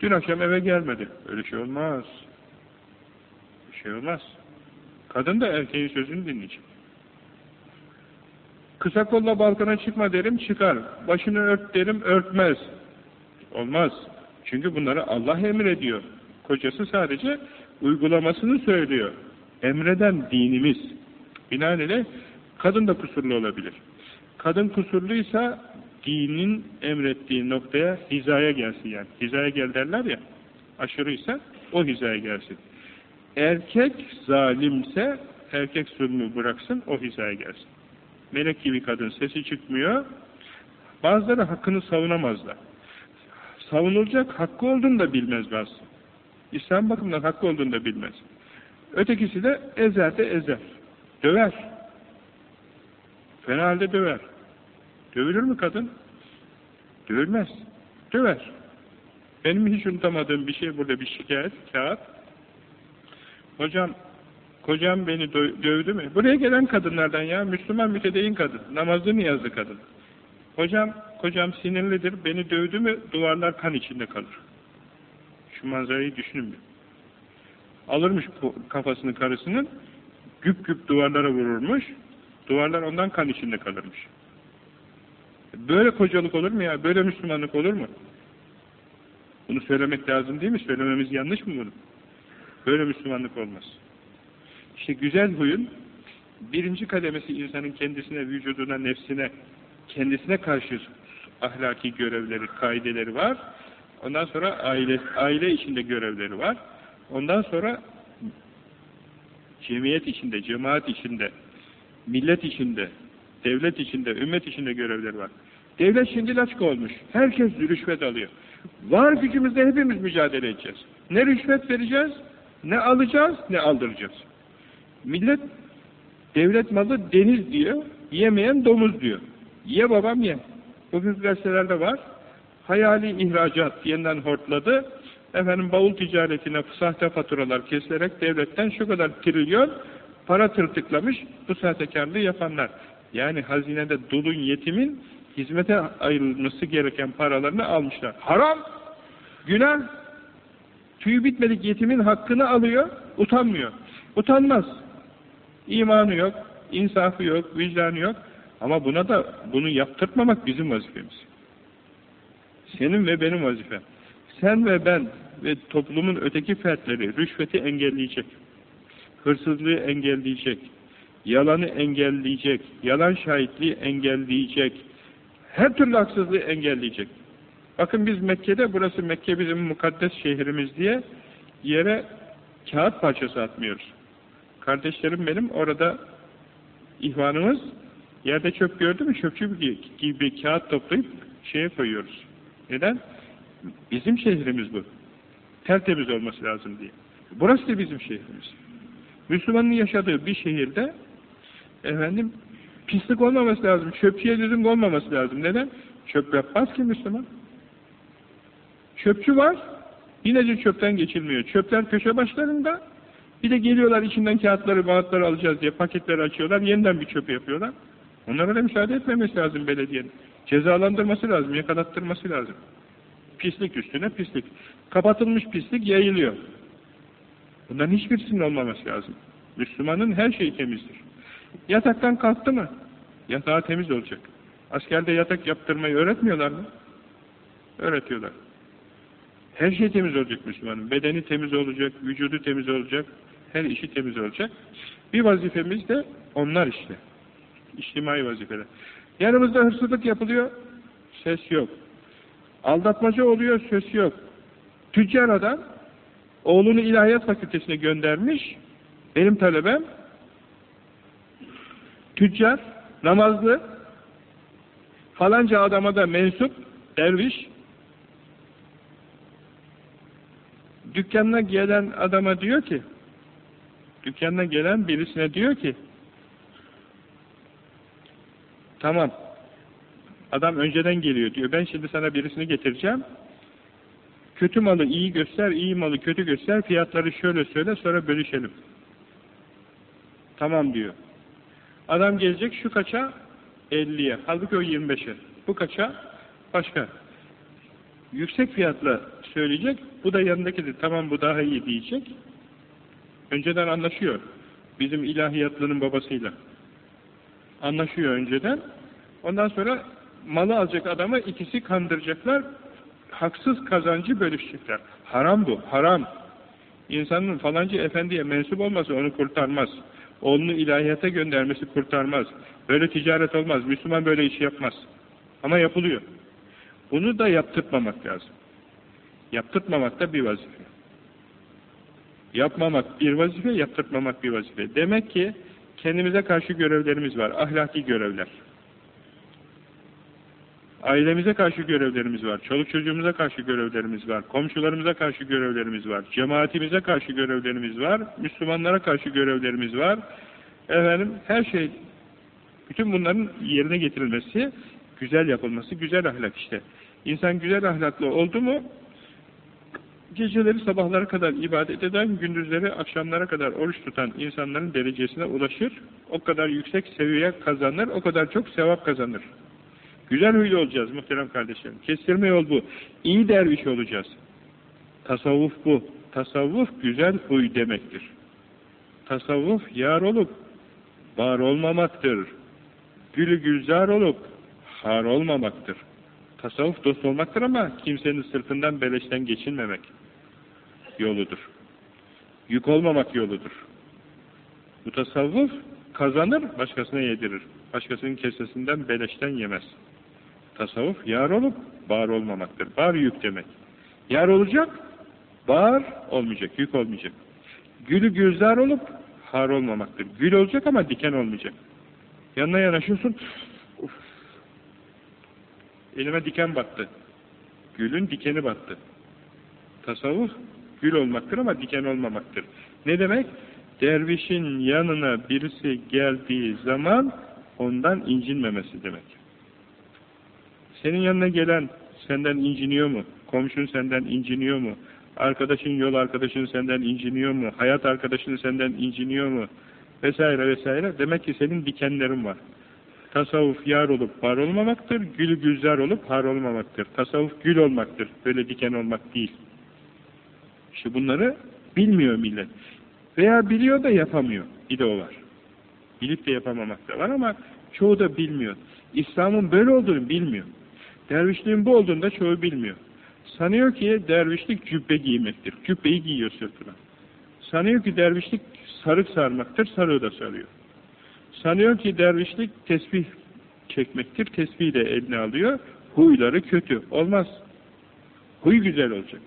Dün akşam eve gelmedi. Öyle şey olmaz. Bir şey olmaz. Kadın da erkeğin sözünü dinleyecek. Kısa kolla balkona çıkma derim, çıkar. Başını ört derim, örtmez. Olmaz. Çünkü bunları Allah emrediyor. Kocası sadece uygulamasını söylüyor. Emreden dinimiz. Binaenaleyh kadın da kusurlu olabilir. Kadın kusurluysa dinin emrettiği noktaya hizaya gelsin yani. Hizaya gel derler ya, aşırıysa o hizaya gelsin. Erkek zalimse erkek zulmü bıraksın, o hizaya gelsin. Melek gibi kadın sesi çıkmıyor. Bazıları hakkını savunamazlar. Savunulacak hakkı olduğunu da bilmez bazı. İslam bakımından hakkı olduğunu da bilmez. Ötekisi de ezer de ezer. Döver. Fena halde döver. Dövülür mü kadın? Dövülmez. Döver. Benim hiç unutamadığım bir şey burada bir şikayet, kağıt. Hocam, kocam beni dövdü mü? Buraya gelen kadınlardan ya, Müslüman mütedeyin kadın, namazlı niyazlı kadın. Hocam, kocam sinirlidir, beni dövdü mü duvarlar kan içinde kalır. Şu manzarayı düşünün bir. Alırmış kafasını karısının, güp güp duvarlara vururmuş, duvarlar ondan kan içinde kalırmış. Böyle kocalık olur mu ya? Böyle Müslümanlık olur mu? Bunu söylemek lazım değil mi? Söylememiz yanlış mı bunu? Böyle Müslümanlık olmaz. İşte güzel huyun birinci kademesi insanın kendisine, vücuduna, nefsine, kendisine karşı ahlaki görevleri, kaideleri var. Ondan sonra aile, aile içinde görevleri var. Ondan sonra cemiyet içinde, cemaat içinde, millet içinde, devlet içinde, ümmet içinde görevleri var. Devlet şimdi laçka olmuş. Herkes rüşvet alıyor. Var gücümüzde hepimiz mücadele edeceğiz. Ne rüşvet vereceğiz, ne alacağız, ne aldıracağız. Millet, devlet malı deniz diyor, yemeyen domuz diyor. Ye babam ye. Bugün gazetelerde var. Hayali ihracat yeniden hortladı. Efendim bavul ticaretine sahte faturalar kesilerek devletten şu kadar trilyon para tırtıklamış bu sahtekarlığı yapanlar. Yani hazinede dulun yetimin hizmete ayrılması gereken paralarını almışlar. Haram! Günah! Tüyü bitmedik yetimin hakkını alıyor, utanmıyor. Utanmaz. İmanı yok, insafı yok, vicdanı yok. Ama buna da bunu yaptırtmamak bizim vazifemiz. Senin ve benim vazifem. Sen ve ben ve toplumun öteki fertleri rüşveti engelleyecek. Hırsızlığı engelleyecek. Yalanı engelleyecek. Yalan şahitliği engelleyecek her türlü haksızlığı engelleyecek. Bakın biz Mekke'de, burası Mekke bizim mukaddes şehrimiz diye yere kağıt parçası atmıyoruz. Kardeşlerim benim orada ihvanımız yerde çöp gördü mü çöpçü gibi kağıt toplayıp şeye koyuyoruz. Neden? Bizim şehrimiz bu. Tertemiz olması lazım diye. Burası da bizim şehrimiz. Müslümanın yaşadığı bir şehirde efendim Pislik olmaması lazım. Çöpçüye lüzum olmaması lazım. Neden? Çöp yapmaz ki Müslüman. Çöpçü var. Yine de çöpten geçilmiyor. Çöpler köşe başlarında. Bir de geliyorlar içinden kağıtları, bağıtları alacağız diye paketleri açıyorlar. Yeniden bir çöp yapıyorlar. Onlara da müsaade etmemesi lazım belediyenin. Cezalandırması lazım, yakalattırması lazım. Pislik üstüne pislik. Kapatılmış pislik yayılıyor. Bundan hiçbirisinin olmaması lazım. Müslümanın her şeyi temizdir. Yataktan kalktı mı? Yatağı temiz olacak. Askerde yatak yaptırmayı öğretmiyorlar mı? öğretiyorlar. Her şey temiz olacak Müslümanın. Bedeni temiz olacak, vücudu temiz olacak, her işi temiz olacak. Bir vazifemiz de onlar işte. İçtimai vazifeler. Yanımızda hırsızlık yapılıyor, ses yok. Aldatmaca oluyor, söz yok. Tüccar adam oğlunu ilahiyat fakültesine göndermiş. Benim talebem tüccar, namazlı, falanca adama da mensup, derviş, dükkanına gelen adama diyor ki, dükkanına gelen birisine diyor ki, tamam, adam önceden geliyor diyor, ben şimdi sana birisini getireceğim, kötü malı iyi göster, iyi malı kötü göster, fiyatları şöyle söyle, sonra bölüşelim. Tamam diyor. Adam gelecek şu kaça? 50'ye. Halbuki o 25'e. Bu kaça? Başka. Yüksek fiyatla söyleyecek. Bu da yanındaki de tamam bu daha iyi diyecek. Önceden anlaşıyor. Bizim ilahiyatlının babasıyla. Anlaşıyor önceden. Ondan sonra malı alacak adamı ikisi kandıracaklar. Haksız kazancı bölüşecekler. Haram bu. Haram. İnsanın falancı efendiye mensup olması onu kurtarmaz. Oğlunu ilahiyata göndermesi kurtarmaz. Böyle ticaret olmaz. Müslüman böyle iş yapmaz. Ama yapılıyor. Bunu da yaptırtmamak lazım. Yaptırtmamak da bir vazife. Yapmamak bir vazife, yaptırtmamak bir vazife. Demek ki kendimize karşı görevlerimiz var. Ahlaki görevler. Ailemize karşı görevlerimiz var. Çoluk çocuğumuza karşı görevlerimiz var. Komşularımıza karşı görevlerimiz var. Cemaatimize karşı görevlerimiz var. Müslümanlara karşı görevlerimiz var. Efendim her şey bütün bunların yerine getirilmesi, güzel yapılması, güzel ahlak işte. İnsan güzel ahlaklı oldu mu geceleri sabahlara kadar ibadet eden, gündüzleri akşamlara kadar oruç tutan insanların derecesine ulaşır. O kadar yüksek seviye kazanır, o kadar çok sevap kazanır. Güzel huylu olacağız muhterem kardeşlerim. Kestirme yol bu. İyi derviş olacağız. Tasavvuf bu. Tasavvuf güzel huy demektir. Tasavvuf yar olup var olmamaktır. Gülü gülzar olup har olmamaktır. Tasavvuf dost olmaktır ama kimsenin sırtından beleşten geçinmemek yoludur. Yük olmamak yoludur. Bu tasavvuf kazanır, başkasına yedirir. Başkasının kesesinden beleşten yemez. Tasavvuf yar olup bağır olmamaktır. Bağır yük demek. Yar olacak, bağır olmayacak, yük olmayacak. Gülü güzdar olup har olmamaktır. Gül olacak ama diken olmayacak. Yanına yanaşıyorsun, uf, elime diken battı. Gülün dikeni battı. Tasavvuf gül olmaktır ama diken olmamaktır. Ne demek? Dervişin yanına birisi geldiği zaman ondan incinmemesi demek. Senin yanına gelen senden inciniyor mu? Komşun senden inciniyor mu? Arkadaşın, yol arkadaşın senden inciniyor mu? Hayat arkadaşın senden inciniyor mu? Vesaire vesaire. Demek ki senin dikenlerin var. Tasavvuf yar olup var olmamaktır, gül güzar olup har olmamaktır. Tasavvuf gül olmaktır, böyle diken olmak değil. İşte bunları bilmiyor millet. Veya biliyor da yapamıyor. Bir de o var. Bilip de yapamamak da var ama çoğu da bilmiyor. İslam'ın böyle olduğunu bilmiyor. Dervişliğin bu olduğunu da çoğu bilmiyor. Sanıyor ki dervişlik cübbe giymektir. Cübbeyi giyiyor sırtına. Sanıyor ki dervişlik sarık sarmaktır, sarığı da sarıyor. Sanıyor ki dervişlik tesbih çekmektir, tesbihi de eline alıyor. Huyları kötü. Olmaz. Huy güzel olacak.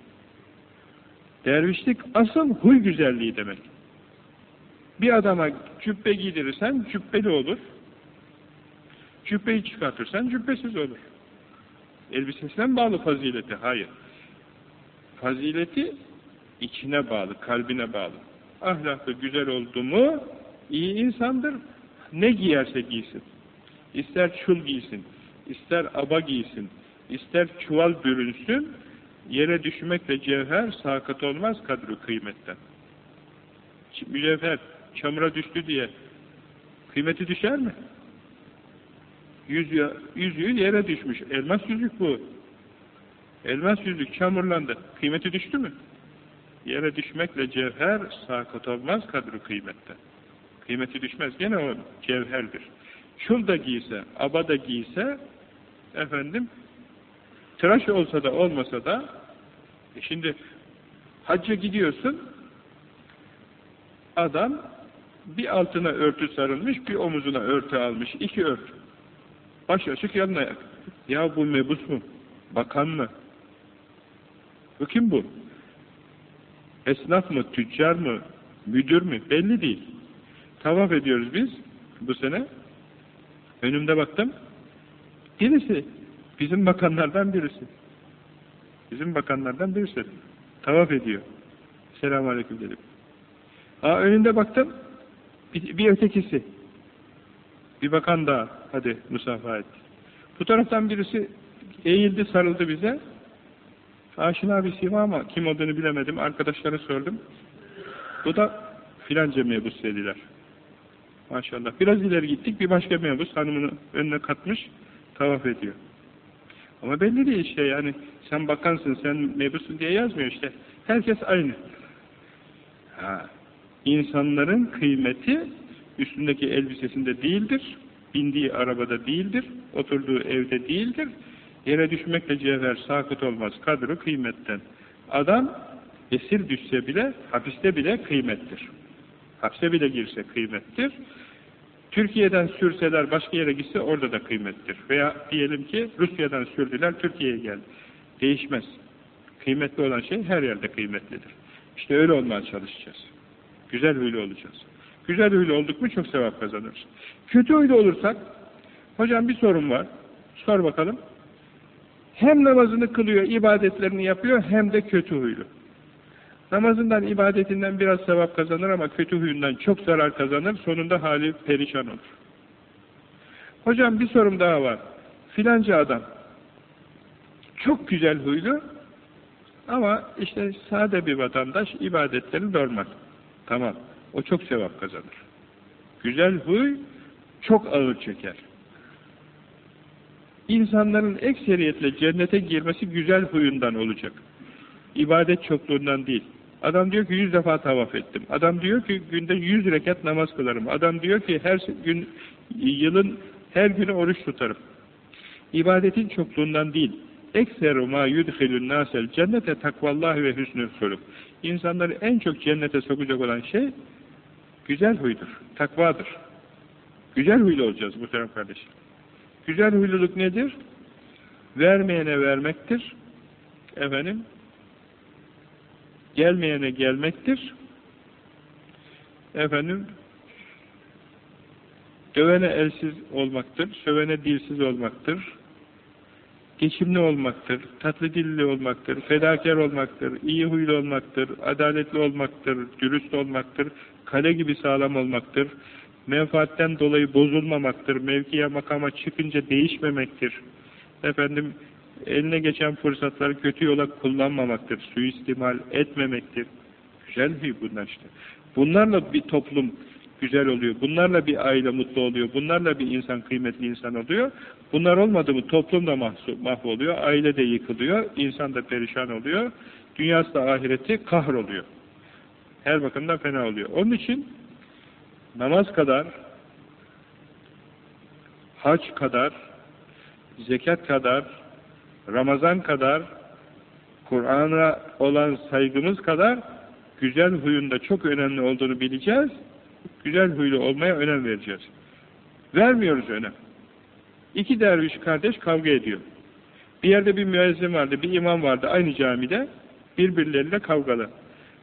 Dervişlik asıl huy güzelliği demek. Bir adama cübbe giydirirsen cübbeli olur. Cübbeyi çıkartırsan cübbesiz olur. Elbisesine mi bağlı fazileti? Hayır. Fazileti içine bağlı, kalbine bağlı. Ahlaklı güzel oldu mu iyi insandır. Ne giyerse giysin. İster çul giysin, ister aba giysin, ister çuval bürünsün, yere düşmekle cevher sakat olmaz kadru kıymetten. Mücevher çamura düştü diye kıymeti düşer mi? Yüzüğü, yüzüğü yere düşmüş. Elmas yüzük bu. Elmas yüzük çamurlandı. Kıymeti düştü mü? Yere düşmekle cevher sakat olmaz kadru kıymette. Kıymeti düşmez. Gene o cevherdir. Şul da giyse, aba da giyse efendim tıraş olsa da olmasa da e şimdi hacca gidiyorsun adam bir altına örtü sarılmış, bir omuzuna örtü almış, iki örtü. Baş açık yanına yak. Ya bu mebus mu? Bakan mı? Bu kim bu? Esnaf mı, tüccar mı, müdür mü? Belli değil. Tavaf ediyoruz biz bu sene. Önümde baktım. Birisi. Bizim bakanlardan birisi. Bizim bakanlardan birisi. Tavaf ediyor. Selamun Aleyküm dedim. Aa, önünde baktım. Bir, bir ötekisi. Bir bakan daha. Hadi musafaha et. Bu taraftan birisi eğildi, sarıldı bize. Aşina bir sima ama kim olduğunu bilemedim. Arkadaşlara sordum. Bu da filanca mebus dediler. Maşallah. Biraz ileri gittik. Bir başka mebus hanımını önüne katmış. Tavaf ediyor. Ama belli değil işte yani. Sen bakansın, sen mebusun diye yazmıyor işte. Herkes aynı. Ha. İnsanların kıymeti üstündeki elbisesinde değildir. Bindiği arabada değildir. Oturduğu evde değildir. Yere düşmekle cevher sakıt olmaz. Kadro kıymetten. Adam esir düşse bile, hapiste bile kıymettir. Hapse bile girse kıymettir. Türkiye'den sürseler başka yere gitse orada da kıymettir. Veya diyelim ki Rusya'dan sürdüler Türkiye'ye geldi. Değişmez. Kıymetli olan şey her yerde kıymetlidir. İşte öyle olmaya çalışacağız. Güzel huylu olacağız. Güzel huylu olduk mu çok sevap kazanırız. Kötü huylu olursak, hocam bir sorun var. Sor bakalım. Hem namazını kılıyor, ibadetlerini yapıyor, hem de kötü huylu. Namazından, ibadetinden biraz sevap kazanır ama kötü huyundan çok zarar kazanır, sonunda hali perişan olur. Hocam bir sorum daha var. Filanca adam, çok güzel huylu ama işte sade bir vatandaş, ibadetleri normal. Tamam, o çok sevap kazanır. Güzel huy çok ağır çeker. İnsanların ekseriyetle cennete girmesi güzel huyundan olacak. İbadet çokluğundan değil. Adam diyor ki yüz defa tavaf ettim. Adam diyor ki günde yüz rekat namaz kılarım. Adam diyor ki her gün yılın her günü oruç tutarım. İbadetin çokluğundan değil. Ekseru ma yudhilun nasel cennete takvallahi ve hüsnül huluk. İnsanları en çok cennete sokacak olan şey güzel huydur, takvadır. Güzel huylu olacağız muhterem kardeşim. Güzel huyluluk nedir? Vermeyene vermektir. Efendim, gelmeyene gelmektir. Efendim, dövene elsiz olmaktır, sövene dilsiz olmaktır, geçimli olmaktır, tatlı dilli olmaktır, fedakar olmaktır, iyi huylu olmaktır, adaletli olmaktır, dürüst olmaktır, kale gibi sağlam olmaktır, menfaatten dolayı bozulmamaktır, mevkiye makama çıkınca değişmemektir, efendim eline geçen fırsatları kötü yola kullanmamaktır, suistimal etmemektir. Güzel bir bunlar işte. Bunlarla bir toplum güzel oluyor, bunlarla bir aile mutlu oluyor, bunlarla bir insan kıymetli insan oluyor. Bunlar olmadı mı toplum da mahvoluyor, aile de yıkılıyor, insan da perişan oluyor, dünyası da ahireti kahroluyor. Her bakımdan fena oluyor. Onun için namaz kadar, hac kadar, zekat kadar, Ramazan kadar, Kur'an'a olan saygımız kadar güzel huyunda çok önemli olduğunu bileceğiz. Güzel huylu olmaya önem vereceğiz. Vermiyoruz önem. İki derviş kardeş kavga ediyor. Bir yerde bir müezzin vardı, bir imam vardı aynı camide. Birbirleriyle kavgalı.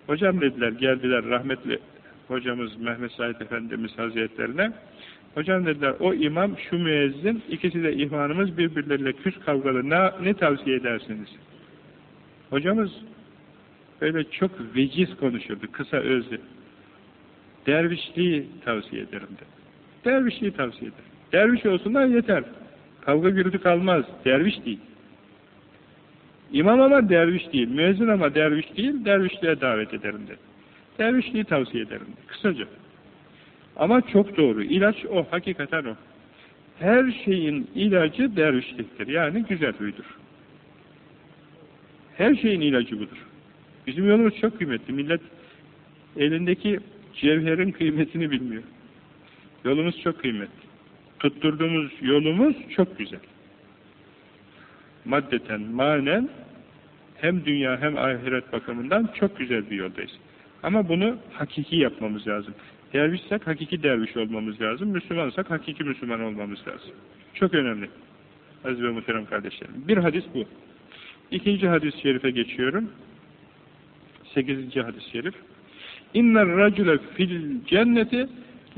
Hocam dediler, geldiler rahmetli hocamız Mehmet Said Efendimiz Hazretlerine. Hocam dediler, o imam, şu müezzin, ikisi de ihvanımız birbirleriyle küs kavgalı. Ne, ne tavsiye edersiniz? Hocamız böyle çok veciz konuşurdu, kısa özlü. Dervişliği tavsiye ederim dedi. Dervişliği tavsiye ederim. Derviş olsunlar yeter. Kavga gürültü kalmaz. Derviş değil. İmam ama derviş değil. Müezzin ama derviş değil. Dervişliğe davet ederim dedi. Dervişliği tavsiye ederim dedi. Kısaca. Ama çok doğru. İlaç o. Hakikaten o. Her şeyin ilacı dervişliktir. Yani güzel huydur. Her şeyin ilacı budur. Bizim yolumuz çok kıymetli. Millet elindeki cevherin kıymetini bilmiyor. Yolumuz çok kıymetli. Tutturduğumuz yolumuz çok güzel. Maddeten, manen hem dünya hem ahiret bakımından çok güzel bir yoldayız. Ama bunu hakiki yapmamız lazım. Dervişsek hakiki derviş olmamız lazım. Müslümansak hakiki Müslüman olmamız lazım. Çok önemli. Aziz ve muhterem kardeşlerim. Bir hadis bu. İkinci hadis-i şerife geçiyorum. Sekizinci hadis-i şerif. İnner racule fil cenneti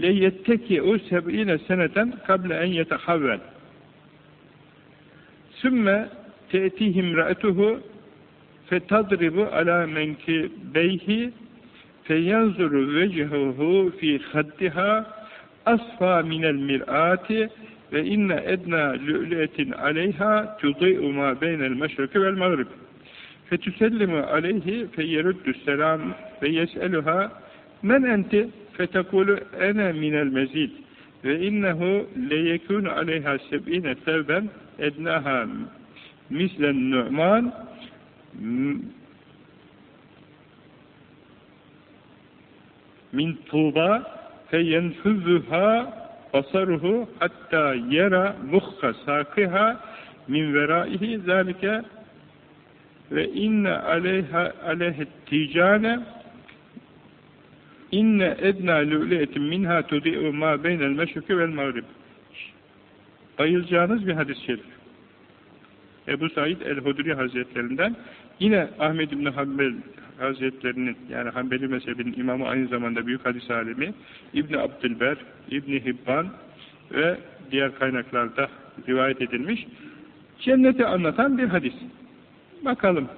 le yetteki'u seb'ine seneten kable en yetehavvel. Sümme te'tihim ra'etuhu fetadribu ala menkibeyhi feyanzuru vecehuhu fi haddiha asfa minel mir'ati ve inne edna lü'letin aleyha tudi'u ma beynel meşriki vel mağrib fetüsellimu aleyhi feyerüddü selam ve yes'eluha men enti fetekulu ene minel mezid ve innehu leyekûnu aleyha seb'ine tevben ednaha mislen nu'man min tuğba feyenfüzüha basaruhu hatta yera muhka sakiha min veraihi zalike ve inne aleyha aleyhe ticane inne edna lü'leyetin minha tudi'u ma beynel meşriki vel mağrib. Bayılacağınız bir hadis-i şerif Ebu Said el-Hudri Hazretlerinden yine Ahmed İbni Hanbel Hazretlerinin yani Hanbeli mezhebinin imamı aynı zamanda büyük hadis alemi İbn Abdülber, İbn Hibban ve diğer kaynaklarda rivayet edilmiş cenneti anlatan bir hadis. Bakalım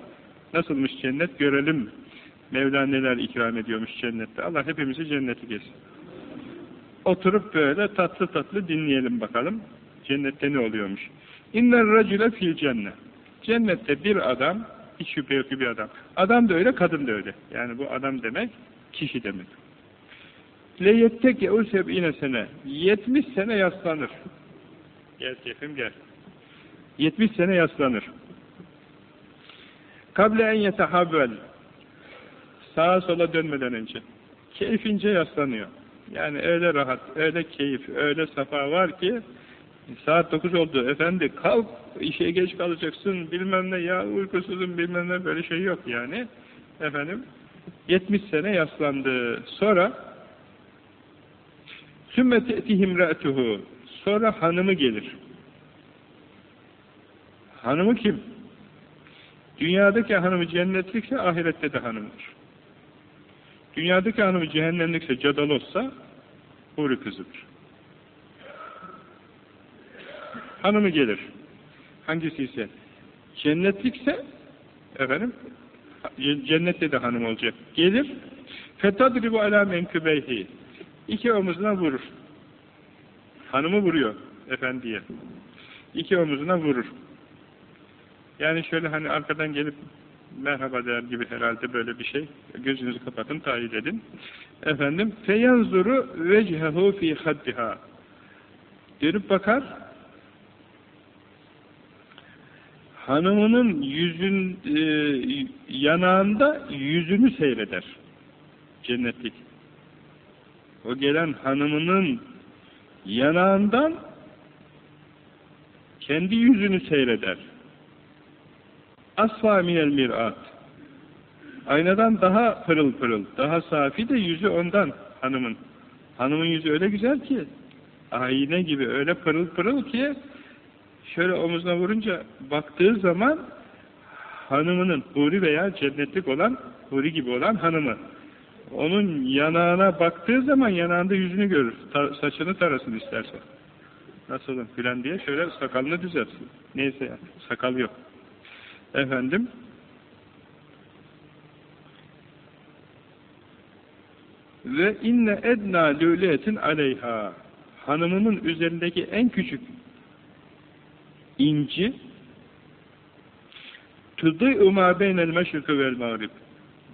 nasılmış cennet görelim. Mevla neler ikram ediyormuş cennette. Allah hepimizi cenneti geçsin. Oturup böyle tatlı tatlı dinleyelim bakalım. Cennette ne oluyormuş. İnner racile fil cennet. Cennette bir adam hiç şüphe yok bir adam. Adam da öyle, kadın da öyle. Yani bu adam demek, kişi demek. Leyetteke yine sene. 70 sene yaslanır. Gel keyfim gel. 70 sene yaslanır. Kable en yetehavvel. Sağa sola dönmeden önce. Keyfince yaslanıyor. Yani öyle rahat, öyle keyif, öyle safa var ki Saat dokuz oldu. Efendi kalk işe geç kalacaksın bilmem ne ya uykusuzum bilmem ne böyle şey yok yani. Efendim 70 sene yaslandı. Sonra sümmeti etihim re'tuhu sonra hanımı gelir. Hanımı kim? Dünyadaki hanımı cennetlikse ahirette de hanımdır. Dünyadaki hanımı cehennemlikse cadalozsa huri kızıdır. Hanımı gelir. Hangisi ise cennetlikse efendim cennette de hanım olacak. Gelir fetadribu ala menkübeyhi iki omuzuna vurur. Hanımı vuruyor efendiye. İki omuzuna vurur. Yani şöyle hani arkadan gelip merhaba der gibi herhalde böyle bir şey. Gözünüzü kapatın, tayin edin. Efendim, feyanzuru vecehu fi haddiha. Dönüp bakar, hanımının yüzün e, yanağında yüzünü seyreder. Cennetlik. O gelen hanımının yanağından kendi yüzünü seyreder. Asfa minel mir'at. Aynadan daha pırıl pırıl, daha safi de yüzü ondan hanımın. Hanımın yüzü öyle güzel ki, ayna gibi öyle pırıl pırıl ki, şöyle omuzuna vurunca baktığı zaman hanımının huri veya cennetlik olan huri gibi olan hanımı onun yanağına baktığı zaman yanağında yüzünü görür. Ta, saçını tarasın isterse. Nasılım filan diye şöyle sakalını düzelsin. Neyse ya, sakal yok. Efendim ve inne edna lületin aleyha hanımının üzerindeki en küçük inci. Tüdî'u mâ beynel meşrikı vel mağrib.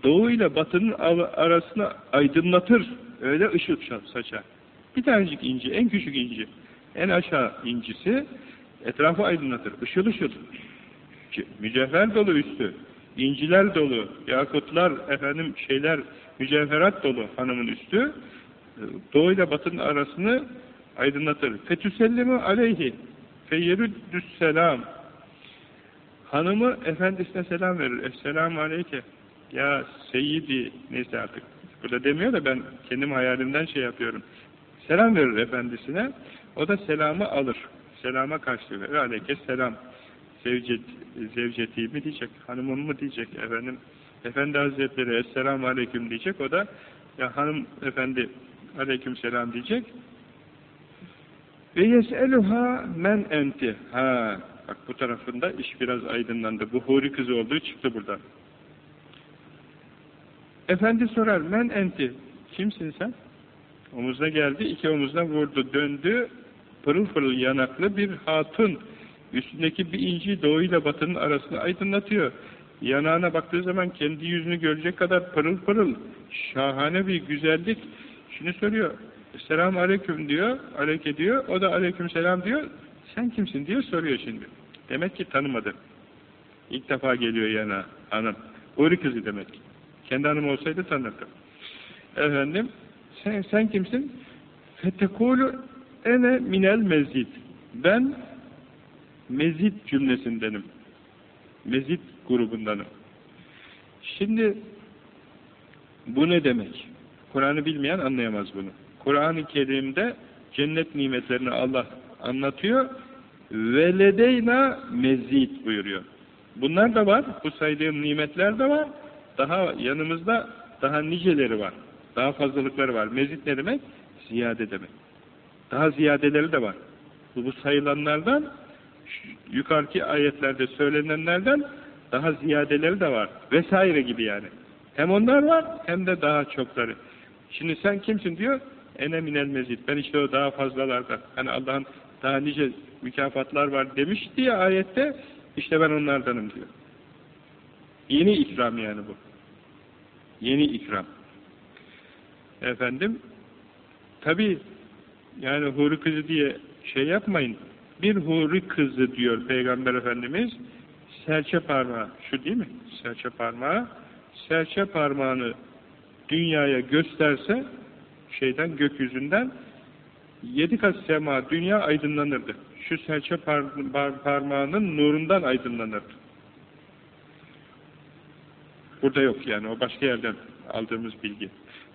Doğu ile batının arasını aydınlatır. Öyle ışık saçar. Bir tanecik inci en küçük inci en aşağı incisi etrafı aydınlatır. Işıl. Işıl mücevher dolu üstü inciler dolu yakutlar efendim şeyler mücevherat dolu hanımın üstü doğu ile batının arasını aydınlatır. Fetüsellimu aleyhi Feyyerüddüs selam. Hanımı efendisine selam verir. Esselamu aleyke. Ya seyyidi neyse artık. Burada demiyor da ben kendim hayalimden şey yapıyorum. Selam verir efendisine. O da selamı alır. Selama karşılığı verir. Aleyke selam. Zevcet, zevceti mi diyecek, hanımım mı diyecek efendim. Efendi Hazretleri Esselamu Aleyküm diyecek. O da ya hanım efendi Aleyküm selam diyecek. Ve yes'eluha men enti. Ha, bak bu tarafında iş biraz aydınlandı. Bu huri kızı olduğu çıktı burada. Efendi sorar, men enti. Kimsin sen? Omuzuna geldi, iki omuzuna vurdu, döndü. Pırıl pırıl yanaklı bir hatun. Üstündeki bir inci doğuyla batının arasını aydınlatıyor. Yanağına baktığı zaman kendi yüzünü görecek kadar pırıl pırıl, şahane bir güzellik. Şunu soruyor, Selamun Aleyküm diyor, Aleyke diyor, o da Aleyküm Selam diyor, sen kimsin diyor soruyor şimdi. Demek ki tanımadı. İlk defa geliyor yana hanım. Uri kızı demek. Kendi hanım olsaydı tanırdı. Efendim, sen, sen kimsin? Fetekulu ene minel mezid. Ben mezid cümlesindenim. Mezid grubundanım. Şimdi bu ne demek? Kur'an'ı bilmeyen anlayamaz bunu. Kur'an-ı Kerim'de cennet nimetlerini Allah anlatıyor. Veledeyna mezid buyuruyor. Bunlar da var. Bu saydığım nimetler de var. Daha yanımızda daha niceleri var. Daha fazlalıkları var. Mezid ne demek? Ziyade demek. Daha ziyadeleri de var. Bu sayılanlardan yukarıki ayetlerde söylenenlerden daha ziyadeleri de var. Vesaire gibi yani. Hem onlar var hem de daha çokları. Şimdi sen kimsin diyor? Ene minel mezid. Ben işte o daha fazlalardan. Hani Allah'ın daha nice mükafatlar var demiş diye ayette işte ben onlardanım diyor. Yeni ikram yani bu. Yeni ikram. Efendim tabi yani huri kızı diye şey yapmayın. Bir huri kızı diyor Peygamber Efendimiz serçe parmağı, şu değil mi? Serçe parmağı serçe parmağını dünyaya gösterse şeyden gökyüzünden yedi kat sema dünya aydınlanırdı. Şu serçe par par parmağının nurundan aydınlanırdı. Burada yok yani o başka yerden aldığımız bilgi.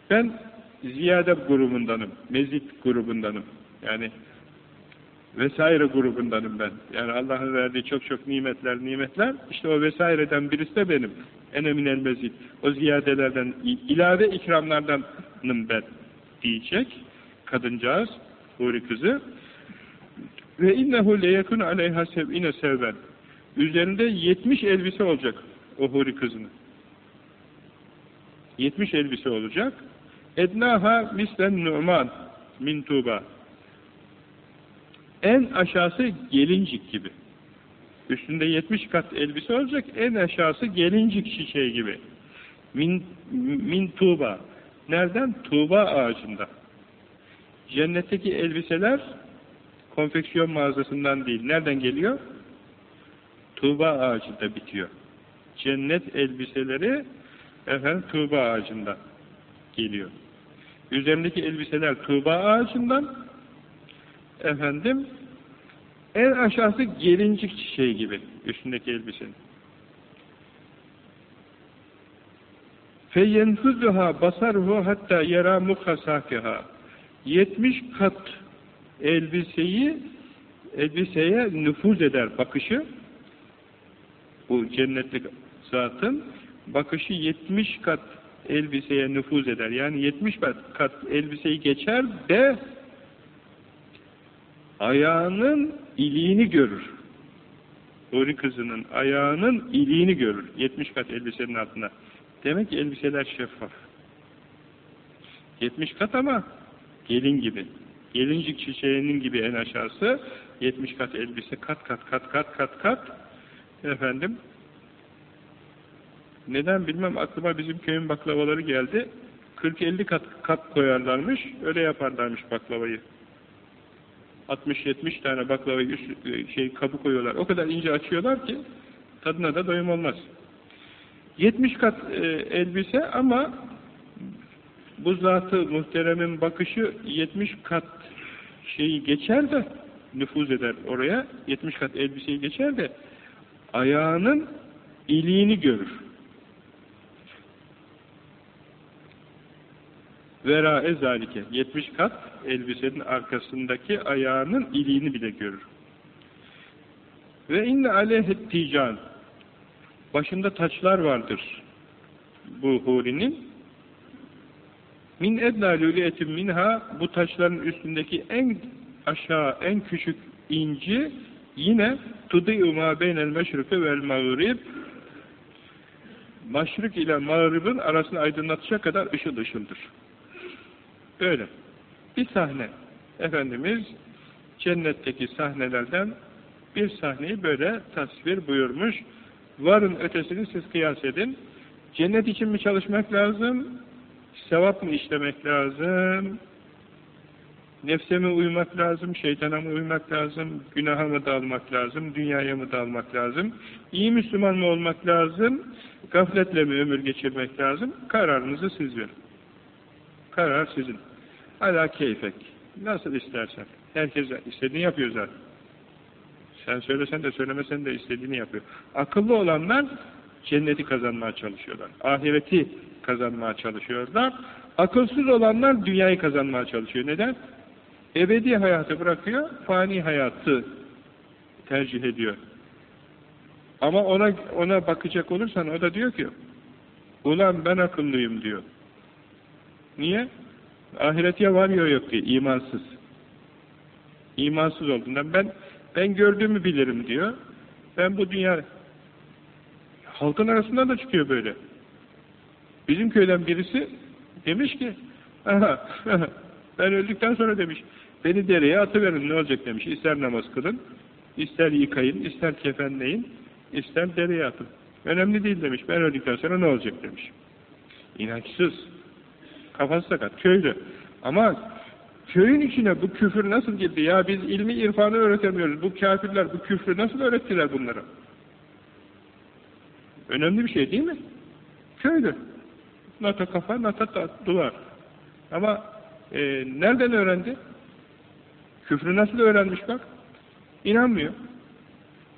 Ben ziyade grubundanım, mezit grubundanım. Yani vesaire grubundanım ben. Yani Allah'ın verdiği çok çok nimetler, nimetler, işte o vesaireden birisi de benim. En eminel mezit. O ziyadelerden, ilave ikramlardanım ben diyecek kadıncağız, huri kızı. Ve innehu leyekun aleyha sev'ine sevben. Üzerinde 70 elbise olacak o huri kızının. 70 elbise olacak. Ednaha mislen nu'man min tuba. En aşağısı gelincik gibi. Üstünde 70 kat elbise olacak, en aşağısı gelincik çiçeği gibi. Min, min tuğba. Nereden? Tuğba ağacında. Cennetteki elbiseler konfeksiyon mağazasından değil. Nereden geliyor? Tuğba ağacında bitiyor. Cennet elbiseleri efendim tuğba ağacından geliyor. Üzerindeki elbiseler tuğba ağacından efendim en aşağısı gelincik çiçeği gibi üstündeki elbisenin. feyenfuzuha basarhu hatta yera muhasafiha 70 kat elbiseyi elbiseye nüfuz eder bakışı bu cennetlik zatın bakışı 70 kat elbiseye nüfuz eder. Yani 70 kat elbiseyi geçer de ayağının iliğini görür. Huri kızının ayağının iliğini görür. 70 kat elbisenin altına. Demek ki elbiseler şeffaf. 70 kat ama gelin gibi. Gelincik çiçeğinin gibi en aşağısı 70 kat elbise kat kat kat kat kat kat efendim neden bilmem aklıma bizim köyün baklavaları geldi. 40-50 kat kat koyarlarmış. Öyle yaparlarmış baklavayı. 60-70 tane baklavayı üst, şey kabı koyuyorlar. O kadar ince açıyorlar ki tadına da doyum olmaz. 70 kat e, elbise ama bu zatı muhteremin bakışı 70 kat şeyi geçer de nüfuz eder oraya. 70 kat elbiseyi geçer de ayağının iliğini görür. Vera ezalike 70 kat elbisenin arkasındaki ayağının iliğini bile görür. Ve inne aleyhet tican başında taçlar vardır bu hurinin. Min edna lüliyetin minha bu taçların üstündeki en aşağı en küçük inci yine tudi'u ma beynel meşriki vel mağrib maşrik ile mağribin arasını aydınlatacak kadar ışıl ışıldır. Böyle. Bir sahne. Efendimiz cennetteki sahnelerden bir sahneyi böyle tasvir buyurmuş. Varın ötesini siz kıyas edin. Cennet için mi çalışmak lazım? Sevap mı işlemek lazım? Nefse mi uymak lazım? Şeytana mı uymak lazım? Günaha mı dalmak lazım? Dünyaya mı dalmak lazım? İyi Müslüman mı olmak lazım? Gafletle mi ömür geçirmek lazım? Kararınızı siz verin. Karar sizin. Ala keyfek. Nasıl istersen. Herkes istediğini yapıyor zaten. Sen söylesen de söylemesen de istediğini yapıyor. Akıllı olanlar cenneti kazanmaya çalışıyorlar. Ahireti kazanmaya çalışıyorlar. Akılsız olanlar dünyayı kazanmaya çalışıyor. Neden? Ebedi hayatı bırakıyor, fani hayatı tercih ediyor. Ama ona ona bakacak olursan o da diyor ki ulan ben akıllıyım diyor. Niye? Ahiretiye var ya yok diye imansız. İmansız olduğundan ben ben gördüğümü bilirim diyor. Ben bu dünya halkın arasında da çıkıyor böyle. Bizim köyden birisi demiş ki aha, ben öldükten sonra demiş beni dereye atıverin ne olacak demiş. İster namaz kılın, ister yıkayın, ister kefenleyin, ister dereye atın. Önemli değil demiş. Ben öldükten sonra ne olacak demiş. İnançsız. Kafası sakat. Köylü. Ama köyün içine bu küfür nasıl girdi? Ya biz ilmi irfanı öğretemiyoruz. Bu kafirler bu küfrü nasıl öğrettiler bunlara? Önemli bir şey değil mi? Köylü. Nata kafa, nata duvar. Ama e, nereden öğrendi? Küfrü nasıl öğrenmiş bak? İnanmıyor.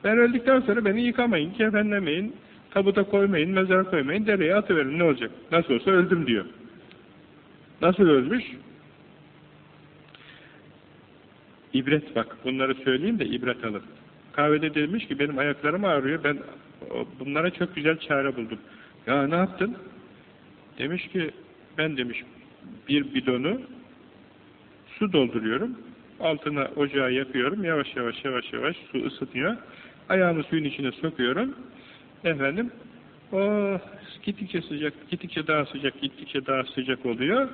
Ben öldükten sonra beni yıkamayın, kefenlemeyin, tabuta koymayın, mezara koymayın, dereye atıverin ne olacak? Nasıl olsa öldüm diyor. Nasıl ölmüş? İbret bak, bunları söyleyeyim de ibret alın. Kahvede demiş ki benim ayaklarım ağrıyor, ben bunlara çok güzel çare buldum. Ya ne yaptın? Demiş ki, ben demiş bir bidonu su dolduruyorum, altına ocağı yakıyorum, yavaş yavaş yavaş yavaş su ısıtıyor, ayağımı suyun içine sokuyorum, efendim, o gittikçe sıcak, gittikçe daha sıcak, gittikçe daha sıcak oluyor,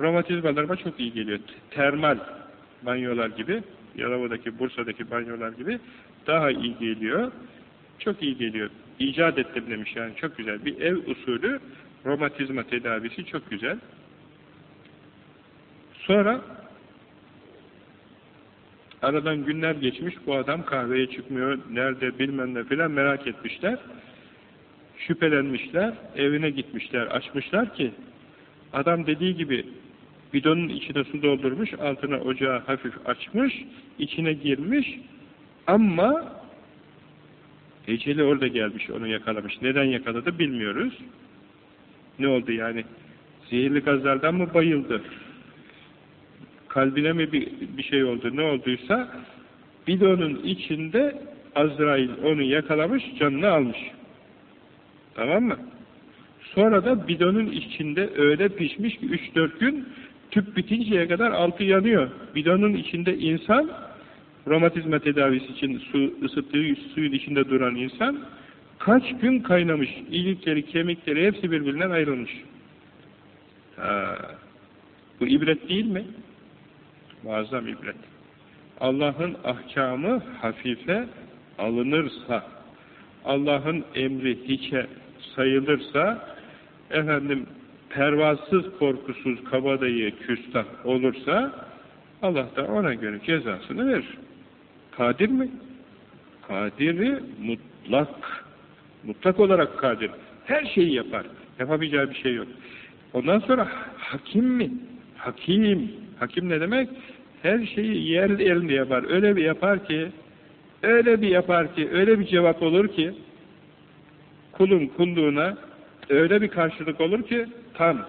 romatizmalarıma çok iyi geliyor. Termal banyolar gibi, Yalova'daki, Bursa'daki banyolar gibi daha iyi geliyor. Çok iyi geliyor. İcat ettim demiş yani çok güzel. Bir ev usulü romatizma tedavisi çok güzel. Sonra aradan günler geçmiş bu adam kahveye çıkmıyor nerede bilmem ne filan merak etmişler şüphelenmişler evine gitmişler açmışlar ki adam dediği gibi bidonun içine su doldurmuş altına ocağı hafif açmış içine girmiş. Ama eceli orada gelmiş onu yakalamış. Neden yakaladı bilmiyoruz. Ne oldu yani? Zehirli gazlardan mı bayıldı? Kalbine mi bir, bir şey oldu? Ne olduysa bidonun içinde Azrail onu yakalamış canını almış. Tamam mı? Sonra da bidonun içinde öyle pişmiş ki 3-4 gün tüp bitinceye kadar altı yanıyor bidonun içinde insan romatizma tedavisi için su ısıttığı suyun içinde duran insan kaç gün kaynamış ilikleri kemikleri hepsi birbirinden ayrılmış ha. bu ibret değil mi Muazzam ibret. Allah'ın ahkamı hafife alınırsa, Allah'ın emri hiçe sayılırsa, efendim pervasız, korkusuz, kabadayı, küstah olursa, Allah da ona göre cezasını verir. Kadir mi? Kadiri mutlak. Mutlak olarak kadir. Her şeyi yapar. Yapamayacağı bir şey yok. Ondan sonra hakim mi? Hakim. Hakim ne demek? Her şeyi yerli elinde yapar. Öyle bir yapar ki öyle bir yapar ki, öyle bir cevap olur ki, kulun kulluğuna öyle bir karşılık olur ki, tam,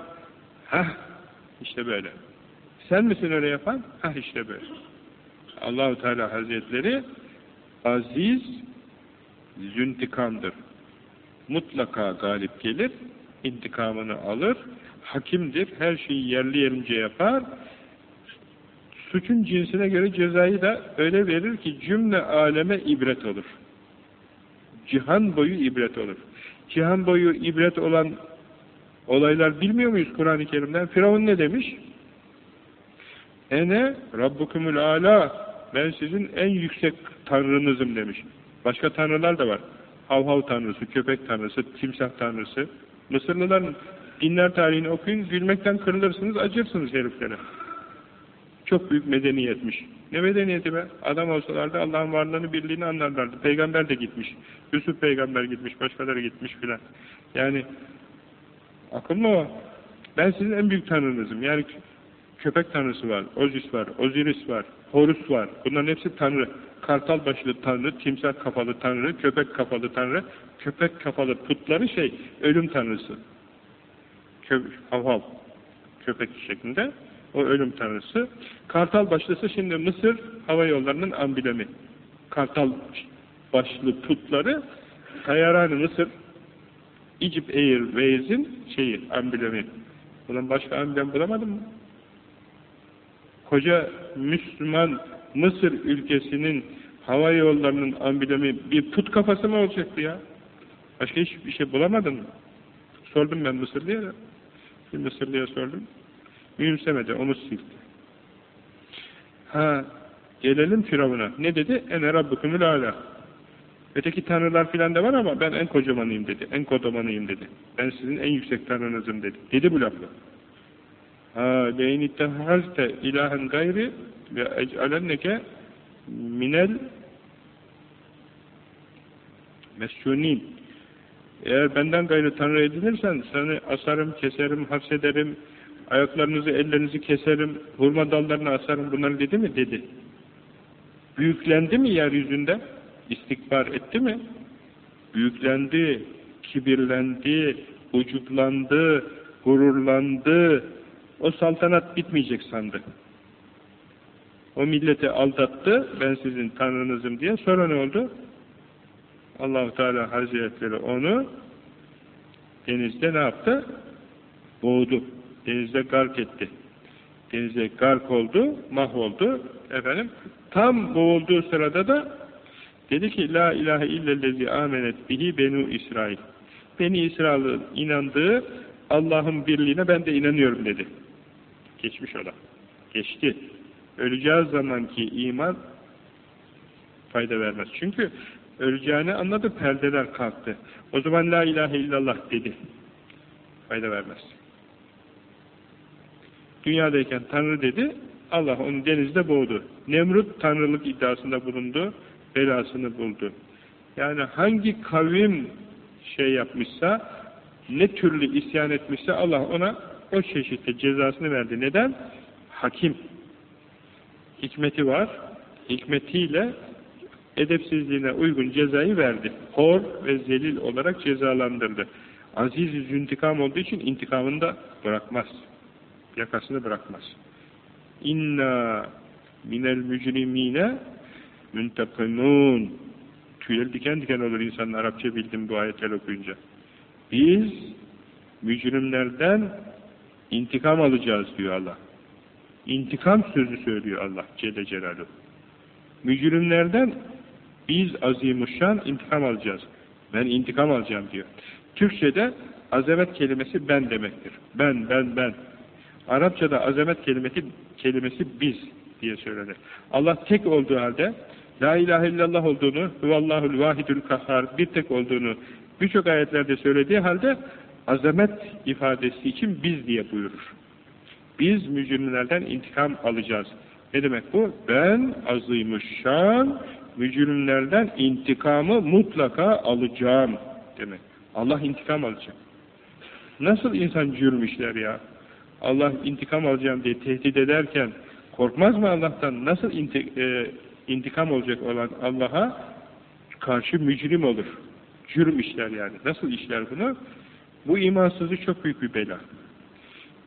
hah, işte böyle. Sen misin öyle yapan? Hah işte böyle. Allahu Teala Hazretleri aziz züntikamdır. Mutlaka galip gelir, intikamını alır, hakimdir, her şeyi yerli yerince yapar, suçun cinsine göre cezayı da öyle verir ki cümle aleme ibret olur. Cihan boyu ibret olur. Cihan boyu ibret olan olaylar bilmiyor muyuz Kur'an-ı Kerim'den? Firavun ne demiş? Ene Rabbukumul Ala ben sizin en yüksek tanrınızım demiş. Başka tanrılar da var. Hav hav tanrısı, köpek tanrısı, timsah tanrısı. Mısırlıların dinler tarihini okuyun, gülmekten kırılırsınız, acırsınız heriflere. Çok büyük medeniyetmiş. Ne medeniyeti be? Adam olsalardı Allah'ın varlığını, birliğini anlarlardı. Peygamber de gitmiş. Yusuf peygamber gitmiş, başkaları gitmiş filan. Yani akıl mı o? Ben sizin en büyük tanrınızım. Yani köpek tanrısı var, Ozis var, Oziris var, Horus var. Bunların hepsi tanrı. Kartal başlı tanrı, timsah kafalı tanrı, köpek kafalı tanrı. Köpek kafalı putları şey, ölüm tanrısı. Kö hav hav. Köpek şeklinde. O ölüm tanrısı. Kartal başlısı şimdi Mısır hava yollarının amblemi. Kartal başlı putları Tayaran-ı Mısır Egypt Airways'in şeyi, amblemi. Bunun başka amblem bulamadım mı? Koca Müslüman Mısır ülkesinin hava yollarının amblemi bir put kafası mı olacaktı ya? Başka hiçbir şey bulamadın mı? Sordum ben Mısırlı'ya da. Bir Mısırlı'ya sordum. Mühimsemedi, onu sildi. Ha, gelelim Firavun'a. Ne dedi? Ene rabbukumul ala. Öteki tanrılar filan da var ama ben en kocamanıyım dedi. En kodamanıyım dedi. Ben sizin en yüksek tanrınızım dedi. Dedi bu lafı. Ha, leyin ittehazte ilahen gayri ve ec'alenneke minel mescunin. Eğer benden gayrı tanrı edinirsen seni asarım, keserim, hapsederim, ayaklarınızı, ellerinizi keserim, hurma dallarını asarım bunları dedi mi? Dedi. Büyüklendi mi yeryüzünde? İstikbar etti mi? Büyüklendi, kibirlendi, ucuplandı, gururlandı. O saltanat bitmeyecek sandı. O milleti aldattı, ben sizin tanrınızım diye. Sonra ne oldu? Allahu Teala Hazretleri onu denizde ne yaptı? Boğdu. Denizde gark etti. Denizde gark oldu, mahvoldu. Efendim, tam boğulduğu sırada da dedi ki La ilahe illellezi amenet bihi benu İsrail. Beni İsrail'in inandığı Allah'ın birliğine ben de inanıyorum dedi. Geçmiş ola. Geçti. Öleceğiz zamanki iman fayda vermez. Çünkü öleceğini anladı, perdeler kalktı. O zaman la ilahe illallah dedi. Fayda vermez. Dünyadayken Tanrı dedi, Allah onu denizde boğdu. Nemrut Tanrılık iddiasında bulundu, belasını buldu. Yani hangi kavim şey yapmışsa, ne türlü isyan etmişse Allah ona o çeşitte cezasını verdi. Neden? Hakim. Hikmeti var. Hikmetiyle edepsizliğine uygun cezayı verdi. Hor ve zelil olarak cezalandırdı. Aziz intikam olduğu için intikamını da bırakmaz. Yakasını bırakmaz. İnna minel mücrimine müntekimun Tüyleri diken diken olur insanın Arapça bildim bu ayetleri okuyunca. Biz mücrimlerden intikam alacağız diyor Allah. İntikam sözü söylüyor Allah Celle Celaluhu. Mücrimlerden biz azimuşşan intikam alacağız. Ben intikam alacağım diyor. Türkçe'de azamet kelimesi ben demektir. Ben, ben, ben. Arapçada azamet kelimesi, kelimesi biz diye söylenir. Allah tek olduğu halde La ilahe illallah olduğunu, Huvallahul vahidül kahhar bir tek olduğunu birçok ayetlerde söylediği halde azamet ifadesi için biz diye buyurur. Biz mücrimlerden intikam alacağız. Ne demek bu? Ben azimuşşan mücrimlerden intikamı mutlaka alacağım demek. Allah intikam alacak. Nasıl insan cürm işler ya? Allah intikam alacağım diye tehdit ederken korkmaz mı Allah'tan? Nasıl e, intikam olacak olan Allah'a karşı mücrim olur. Cürüm işler yani. Nasıl işler bunu? Bu imansızlık çok büyük bir bela.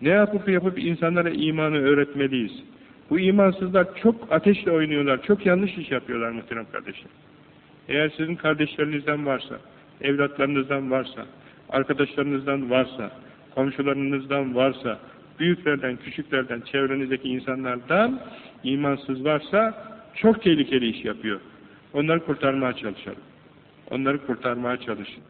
Ne yapıp yapıp insanlara imanı öğretmeliyiz. Bu imansızlar çok ateşle oynuyorlar, çok yanlış iş yapıyorlar muhterem kardeşler. Eğer sizin kardeşlerinizden varsa, evlatlarınızdan varsa, arkadaşlarınızdan varsa, komşularınızdan varsa, büyüklerden, küçüklerden, çevrenizdeki insanlardan imansız varsa çok tehlikeli iş yapıyor. Onları kurtarmaya çalışalım. Onları kurtarmaya çalışın.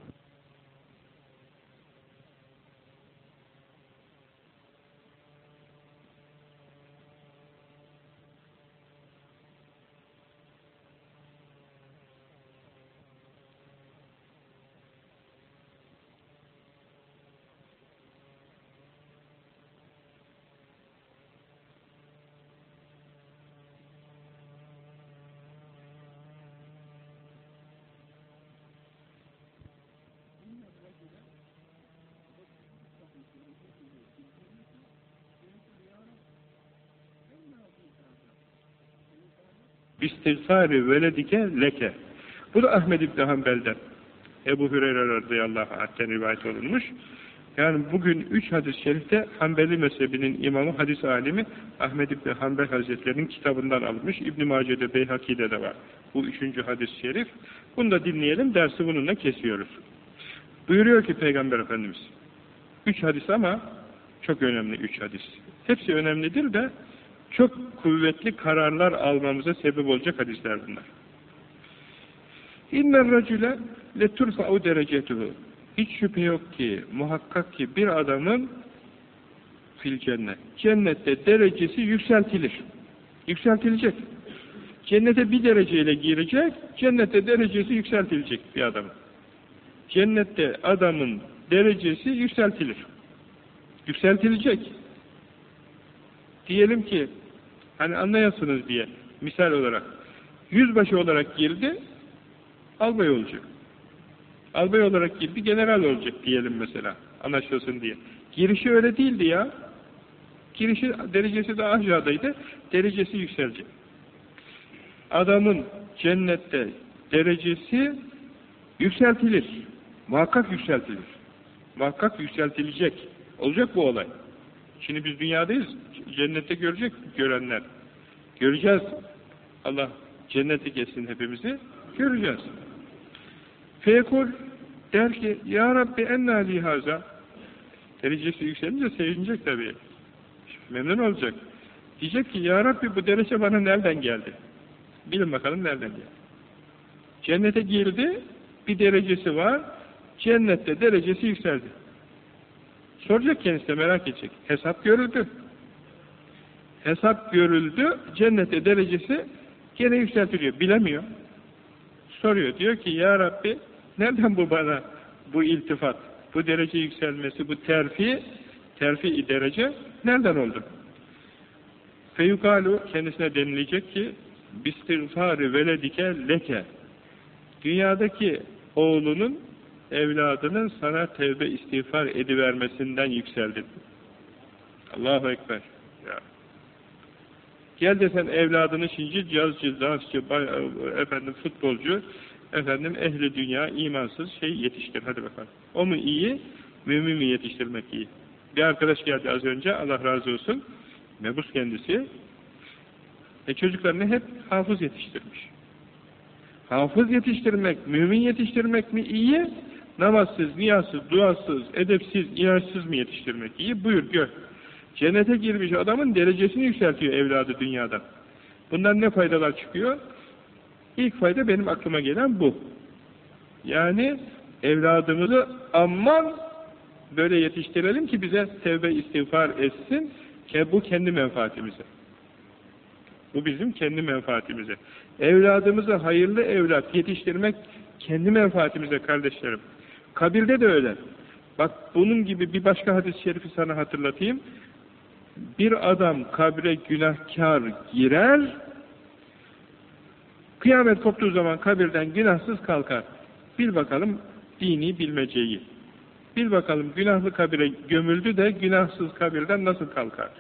İstiğfari veledike leke. Bu da Ahmed İbni Hanbel'den. Ebu Hüreyre radıyallahu anh'ten rivayet olunmuş. Yani bugün üç hadis-i şerifte Hanbeli mezhebinin imamı, hadis alimi Ahmed İbni Hanbel Hazretleri'nin kitabından alınmış. İbn-i Mace'de, Beyhaki'de de var. Bu üçüncü hadis-i şerif. Bunu da dinleyelim, dersi bununla kesiyoruz. Buyuruyor ki Peygamber Efendimiz, üç hadis ama çok önemli üç hadis. Hepsi önemlidir de çok kuvvetli kararlar almamıza sebep olacak hadisler bunlar. İnner racüle leturfa'u derecetuhu. Hiç şüphe yok ki, muhakkak ki bir adamın fil cennet. Cennette derecesi yükseltilir. Yükseltilecek. Cennete bir dereceyle girecek, cennette derecesi yükseltilecek bir adamın. Cennette adamın derecesi yükseltilir. Yükseltilecek. Diyelim ki, hani anlayasınız diye, misal olarak, yüzbaşı olarak girdi, albay olacak. Albay olarak girdi, general olacak diyelim mesela, anlaşılsın diye. Girişi öyle değildi ya. Girişi derecesi daha aşağıdaydı, derecesi yükselecek. Adamın cennette derecesi yükseltilir. Muhakkak yükseltilir. Muhakkak yükseltilecek. Olacak bu olay. Şimdi biz dünyadayız. Cennette görecek görenler. Göreceğiz. Allah cenneti geçsin hepimizi. Göreceğiz. Fekul der ki Ya Rabbi enna lihaza derecesi yükselince sevinecek tabii. Memnun olacak. Diyecek ki Ya Rabbi bu derece bana nereden geldi? Bilin bakalım nereden geldi. Cennete girdi, bir derecesi var, cennette derecesi yükseldi. Soracak kendisi de merak edecek. Hesap görüldü. Hesap görüldü, cennette derecesi gene yükseltiliyor. Bilemiyor. Soruyor. Diyor ki Ya Rabbi nereden bu bana bu iltifat, bu derece yükselmesi, bu terfi, terfi derece nereden oldu? Feyukalu kendisine denilecek ki bistiğfarı veledike leke dünyadaki oğlunun evladının sana tevbe istiğfar edivermesinden yükseldin. Allahu Ekber. Ya. Gel desen evladını şimdi cazcı, dansçı, efendim futbolcu, efendim ehli dünya, imansız şey yetiştir. Hadi bakalım. O mu iyi, mümin mi yetiştirmek iyi? Bir arkadaş geldi az önce, Allah razı olsun. Mebus kendisi. E çocuklarını hep hafız yetiştirmiş. Hafız yetiştirmek, mümin yetiştirmek mi iyi? Namazsız, niyazsız, duasız, edepsiz, inançsız mı yetiştirmek iyi? Buyur gör. Cennete girmiş adamın derecesini yükseltiyor evladı dünyadan. Bundan ne faydalar çıkıyor? İlk fayda benim aklıma gelen bu. Yani evladımızı aman böyle yetiştirelim ki bize tevbe istiğfar etsin ki bu kendi menfaatimize. Bu bizim kendi menfaatimize. Evladımızı hayırlı evlat yetiştirmek kendi menfaatimize kardeşlerim. Kabirde de öyle. Bak bunun gibi bir başka hadis-i şerifi sana hatırlatayım. Bir adam kabre günahkar girer, kıyamet koptuğu zaman kabirden günahsız kalkar. Bil bakalım dini bilmeceyi. Bil bakalım günahlı kabire gömüldü de günahsız kabirden nasıl kalkar?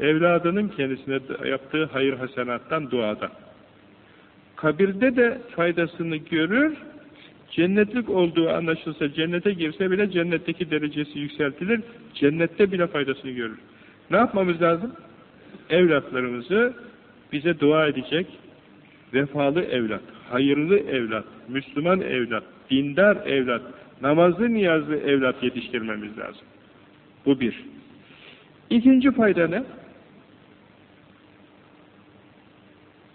Evladının kendisine yaptığı hayır hasenattan, duadan. Kabirde de faydasını görür, cennetlik olduğu anlaşılsa, cennete girse bile cennetteki derecesi yükseltilir, cennette bile faydasını görür. Ne yapmamız lazım? Evlatlarımızı bize dua edecek, vefalı evlat, hayırlı evlat, Müslüman evlat, dindar evlat, namazlı niyazlı evlat yetiştirmemiz lazım. Bu bir. İkinci fayda ne?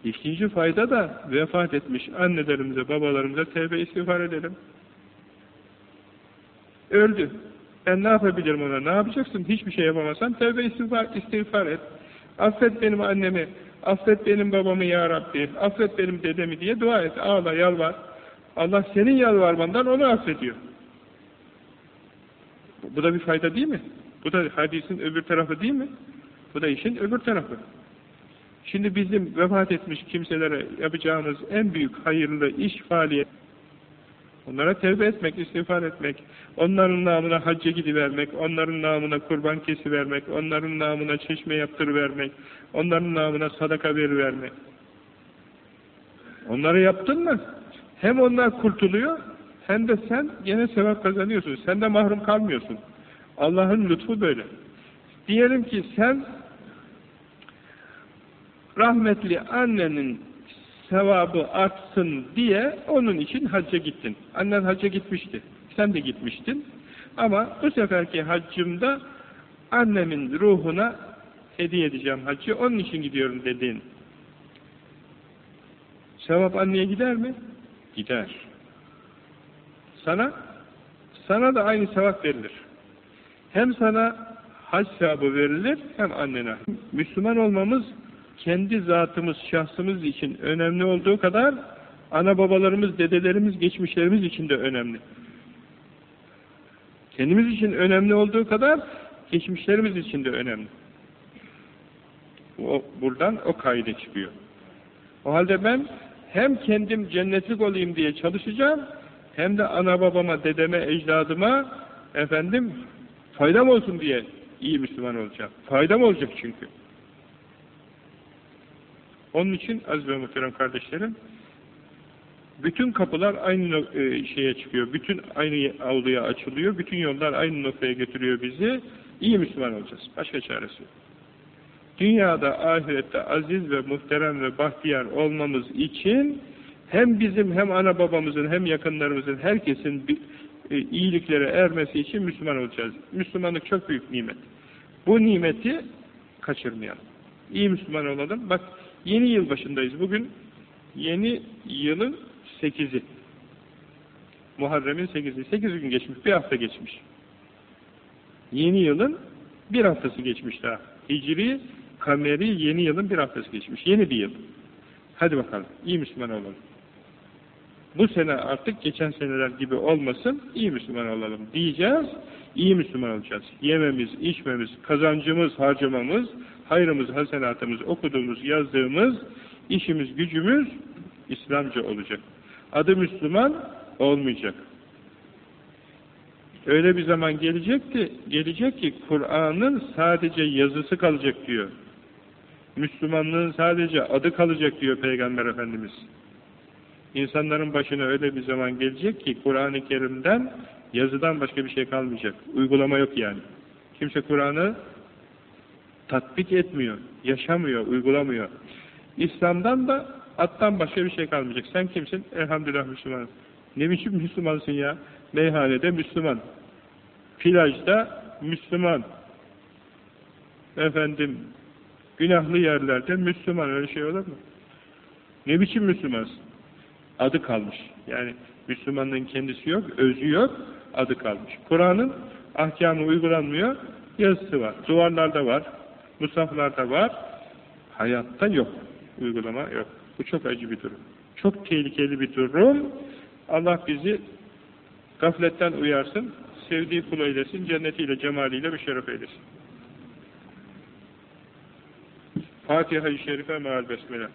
İkinci fayda da vefat etmiş annelerimize, babalarımıza tevbe istiğfar edelim. Öldü. Ben ne yapabilirim ona? Ne yapacaksın? Hiçbir şey yapamazsan tevbe istiğfar, istiğfar et. Affet benim annemi, affet benim babamı ya Rabbi, affet benim dedemi diye dua et. Ağla, yalvar. Allah senin yalvarmandan onu affediyor. Bu da bir fayda değil mi? Bu da hadisin öbür tarafı değil mi? Bu da işin öbür tarafı. Şimdi bizim vefat etmiş kimselere yapacağımız en büyük hayırlı iş faaliyet onlara tevbe etmek, istiğfar etmek, onların namına hacca gidivermek, onların namına kurban kesivermek, onların namına çeşme yaptırıvermek, onların namına sadaka verivermek. Onları yaptın mı? Hem onlar kurtuluyor, hem de sen gene sevap kazanıyorsun. Sen de mahrum kalmıyorsun. Allah'ın lütfu böyle. Diyelim ki sen rahmetli annenin sevabı artsın diye onun için hacca gittin. Annen hacca gitmişti. Sen de gitmiştin. Ama bu seferki haccımda annemin ruhuna hediye edeceğim haccı. Onun için gidiyorum dedin. Sevap anneye gider mi? Gider. Sana? Sana da aynı sevap verilir. Hem sana hac sevabı verilir hem annene. Müslüman olmamız kendi zatımız, şahsımız için önemli olduğu kadar ana babalarımız, dedelerimiz, geçmişlerimiz için de önemli. Kendimiz için önemli olduğu kadar geçmişlerimiz için de önemli. O, buradan o kaide çıkıyor. O halde ben hem kendim cennetlik olayım diye çalışacağım, hem de ana babama, dedeme, ecdadıma efendim faydam olsun diye iyi Müslüman olacağım. Faydam olacak çünkü. Onun için aziz ve muhterem kardeşlerim, bütün kapılar aynı e, şeye çıkıyor, bütün aynı avluya açılıyor, bütün yollar aynı noktaya götürüyor bizi. İyi Müslüman olacağız. Başka çaresi yok. Dünyada, ahirette aziz ve muhterem ve bahtiyar olmamız için hem bizim hem ana babamızın hem yakınlarımızın herkesin e, iyiliklere ermesi için Müslüman olacağız. Müslümanlık çok büyük nimet. Bu nimeti kaçırmayalım. İyi Müslüman olalım. Bak Yeni yıl başındayız. Bugün yeni yılın sekizi. Muharrem'in sekizi. Sekiz gün geçmiş. Bir hafta geçmiş. Yeni yılın bir haftası geçmiş daha. Hicri, kameri yeni yılın bir haftası geçmiş. Yeni bir yıl. Hadi bakalım. İyi Müslüman olalım. Bu sene artık geçen seneler gibi olmasın, iyi Müslüman olalım diyeceğiz, iyi Müslüman olacağız. Yememiz, içmemiz, kazancımız, harcamamız, hayrımız, hasenatımız, okuduğumuz, yazdığımız, işimiz, gücümüz İslamca olacak. Adı Müslüman olmayacak. Öyle bir zaman gelecek ki, gelecek ki Kur'an'ın sadece yazısı kalacak diyor. Müslümanlığın sadece adı kalacak diyor Peygamber Efendimiz. İnsanların başına öyle bir zaman gelecek ki Kur'an-ı Kerim'den yazıdan başka bir şey kalmayacak. Uygulama yok yani. Kimse Kur'an'ı tatbik etmiyor, yaşamıyor, uygulamıyor. İslam'dan da attan başka bir şey kalmayacak. Sen kimsin? Elhamdülillah Müslüman. Ne biçim Müslümansın ya? Meyhanede Müslüman. Plajda Müslüman. Efendim, günahlı yerlerde Müslüman. Öyle şey olur mu? Ne biçim Müslümansın? Adı kalmış. Yani Müslümanlığın kendisi yok, özü yok, adı kalmış. Kur'an'ın ahkamı uygulanmıyor, yazısı var. Duvarlarda var, musaflarda var, hayatta yok. Uygulama yok. Bu çok acı bir durum. Çok tehlikeli bir durum. Allah bizi gafletten uyarsın, sevdiği kul eylesin, cennetiyle, cemaliyle bir şeref eylesin. Fatiha-i Şerife meal besmele.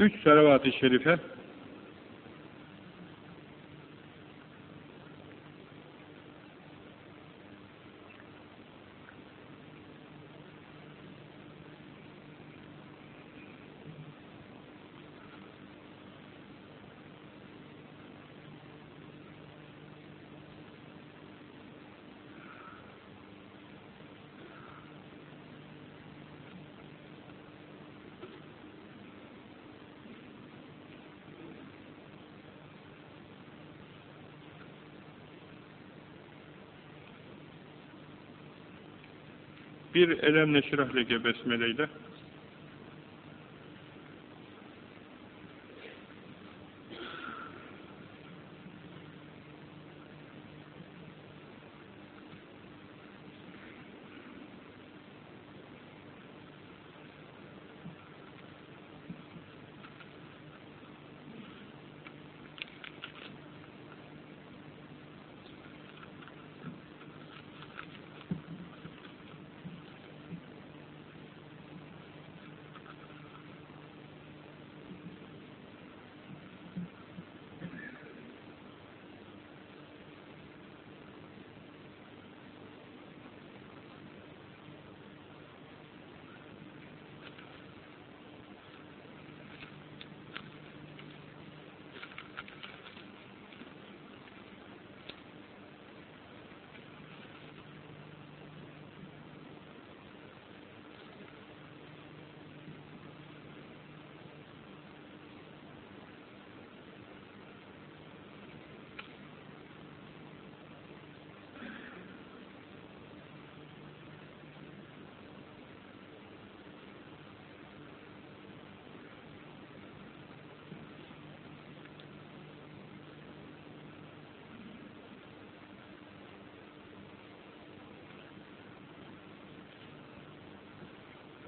üç salavat-ı şerife Bir elemle şirahleke besmeleyle.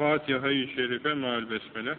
Fatiha-i Şerife mal besmele.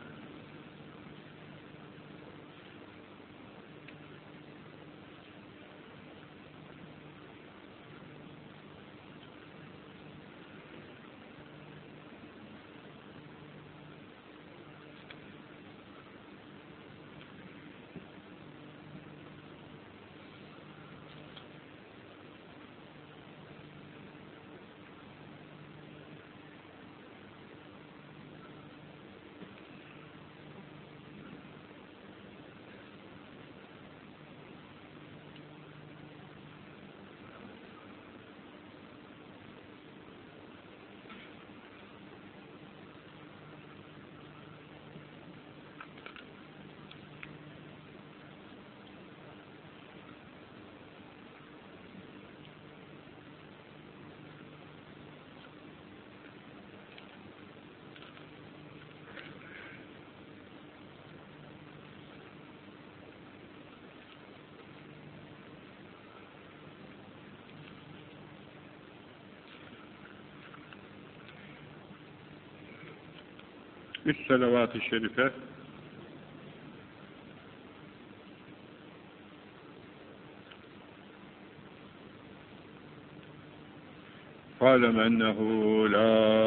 بالصلوات الشريفة. فاعلم أنه لا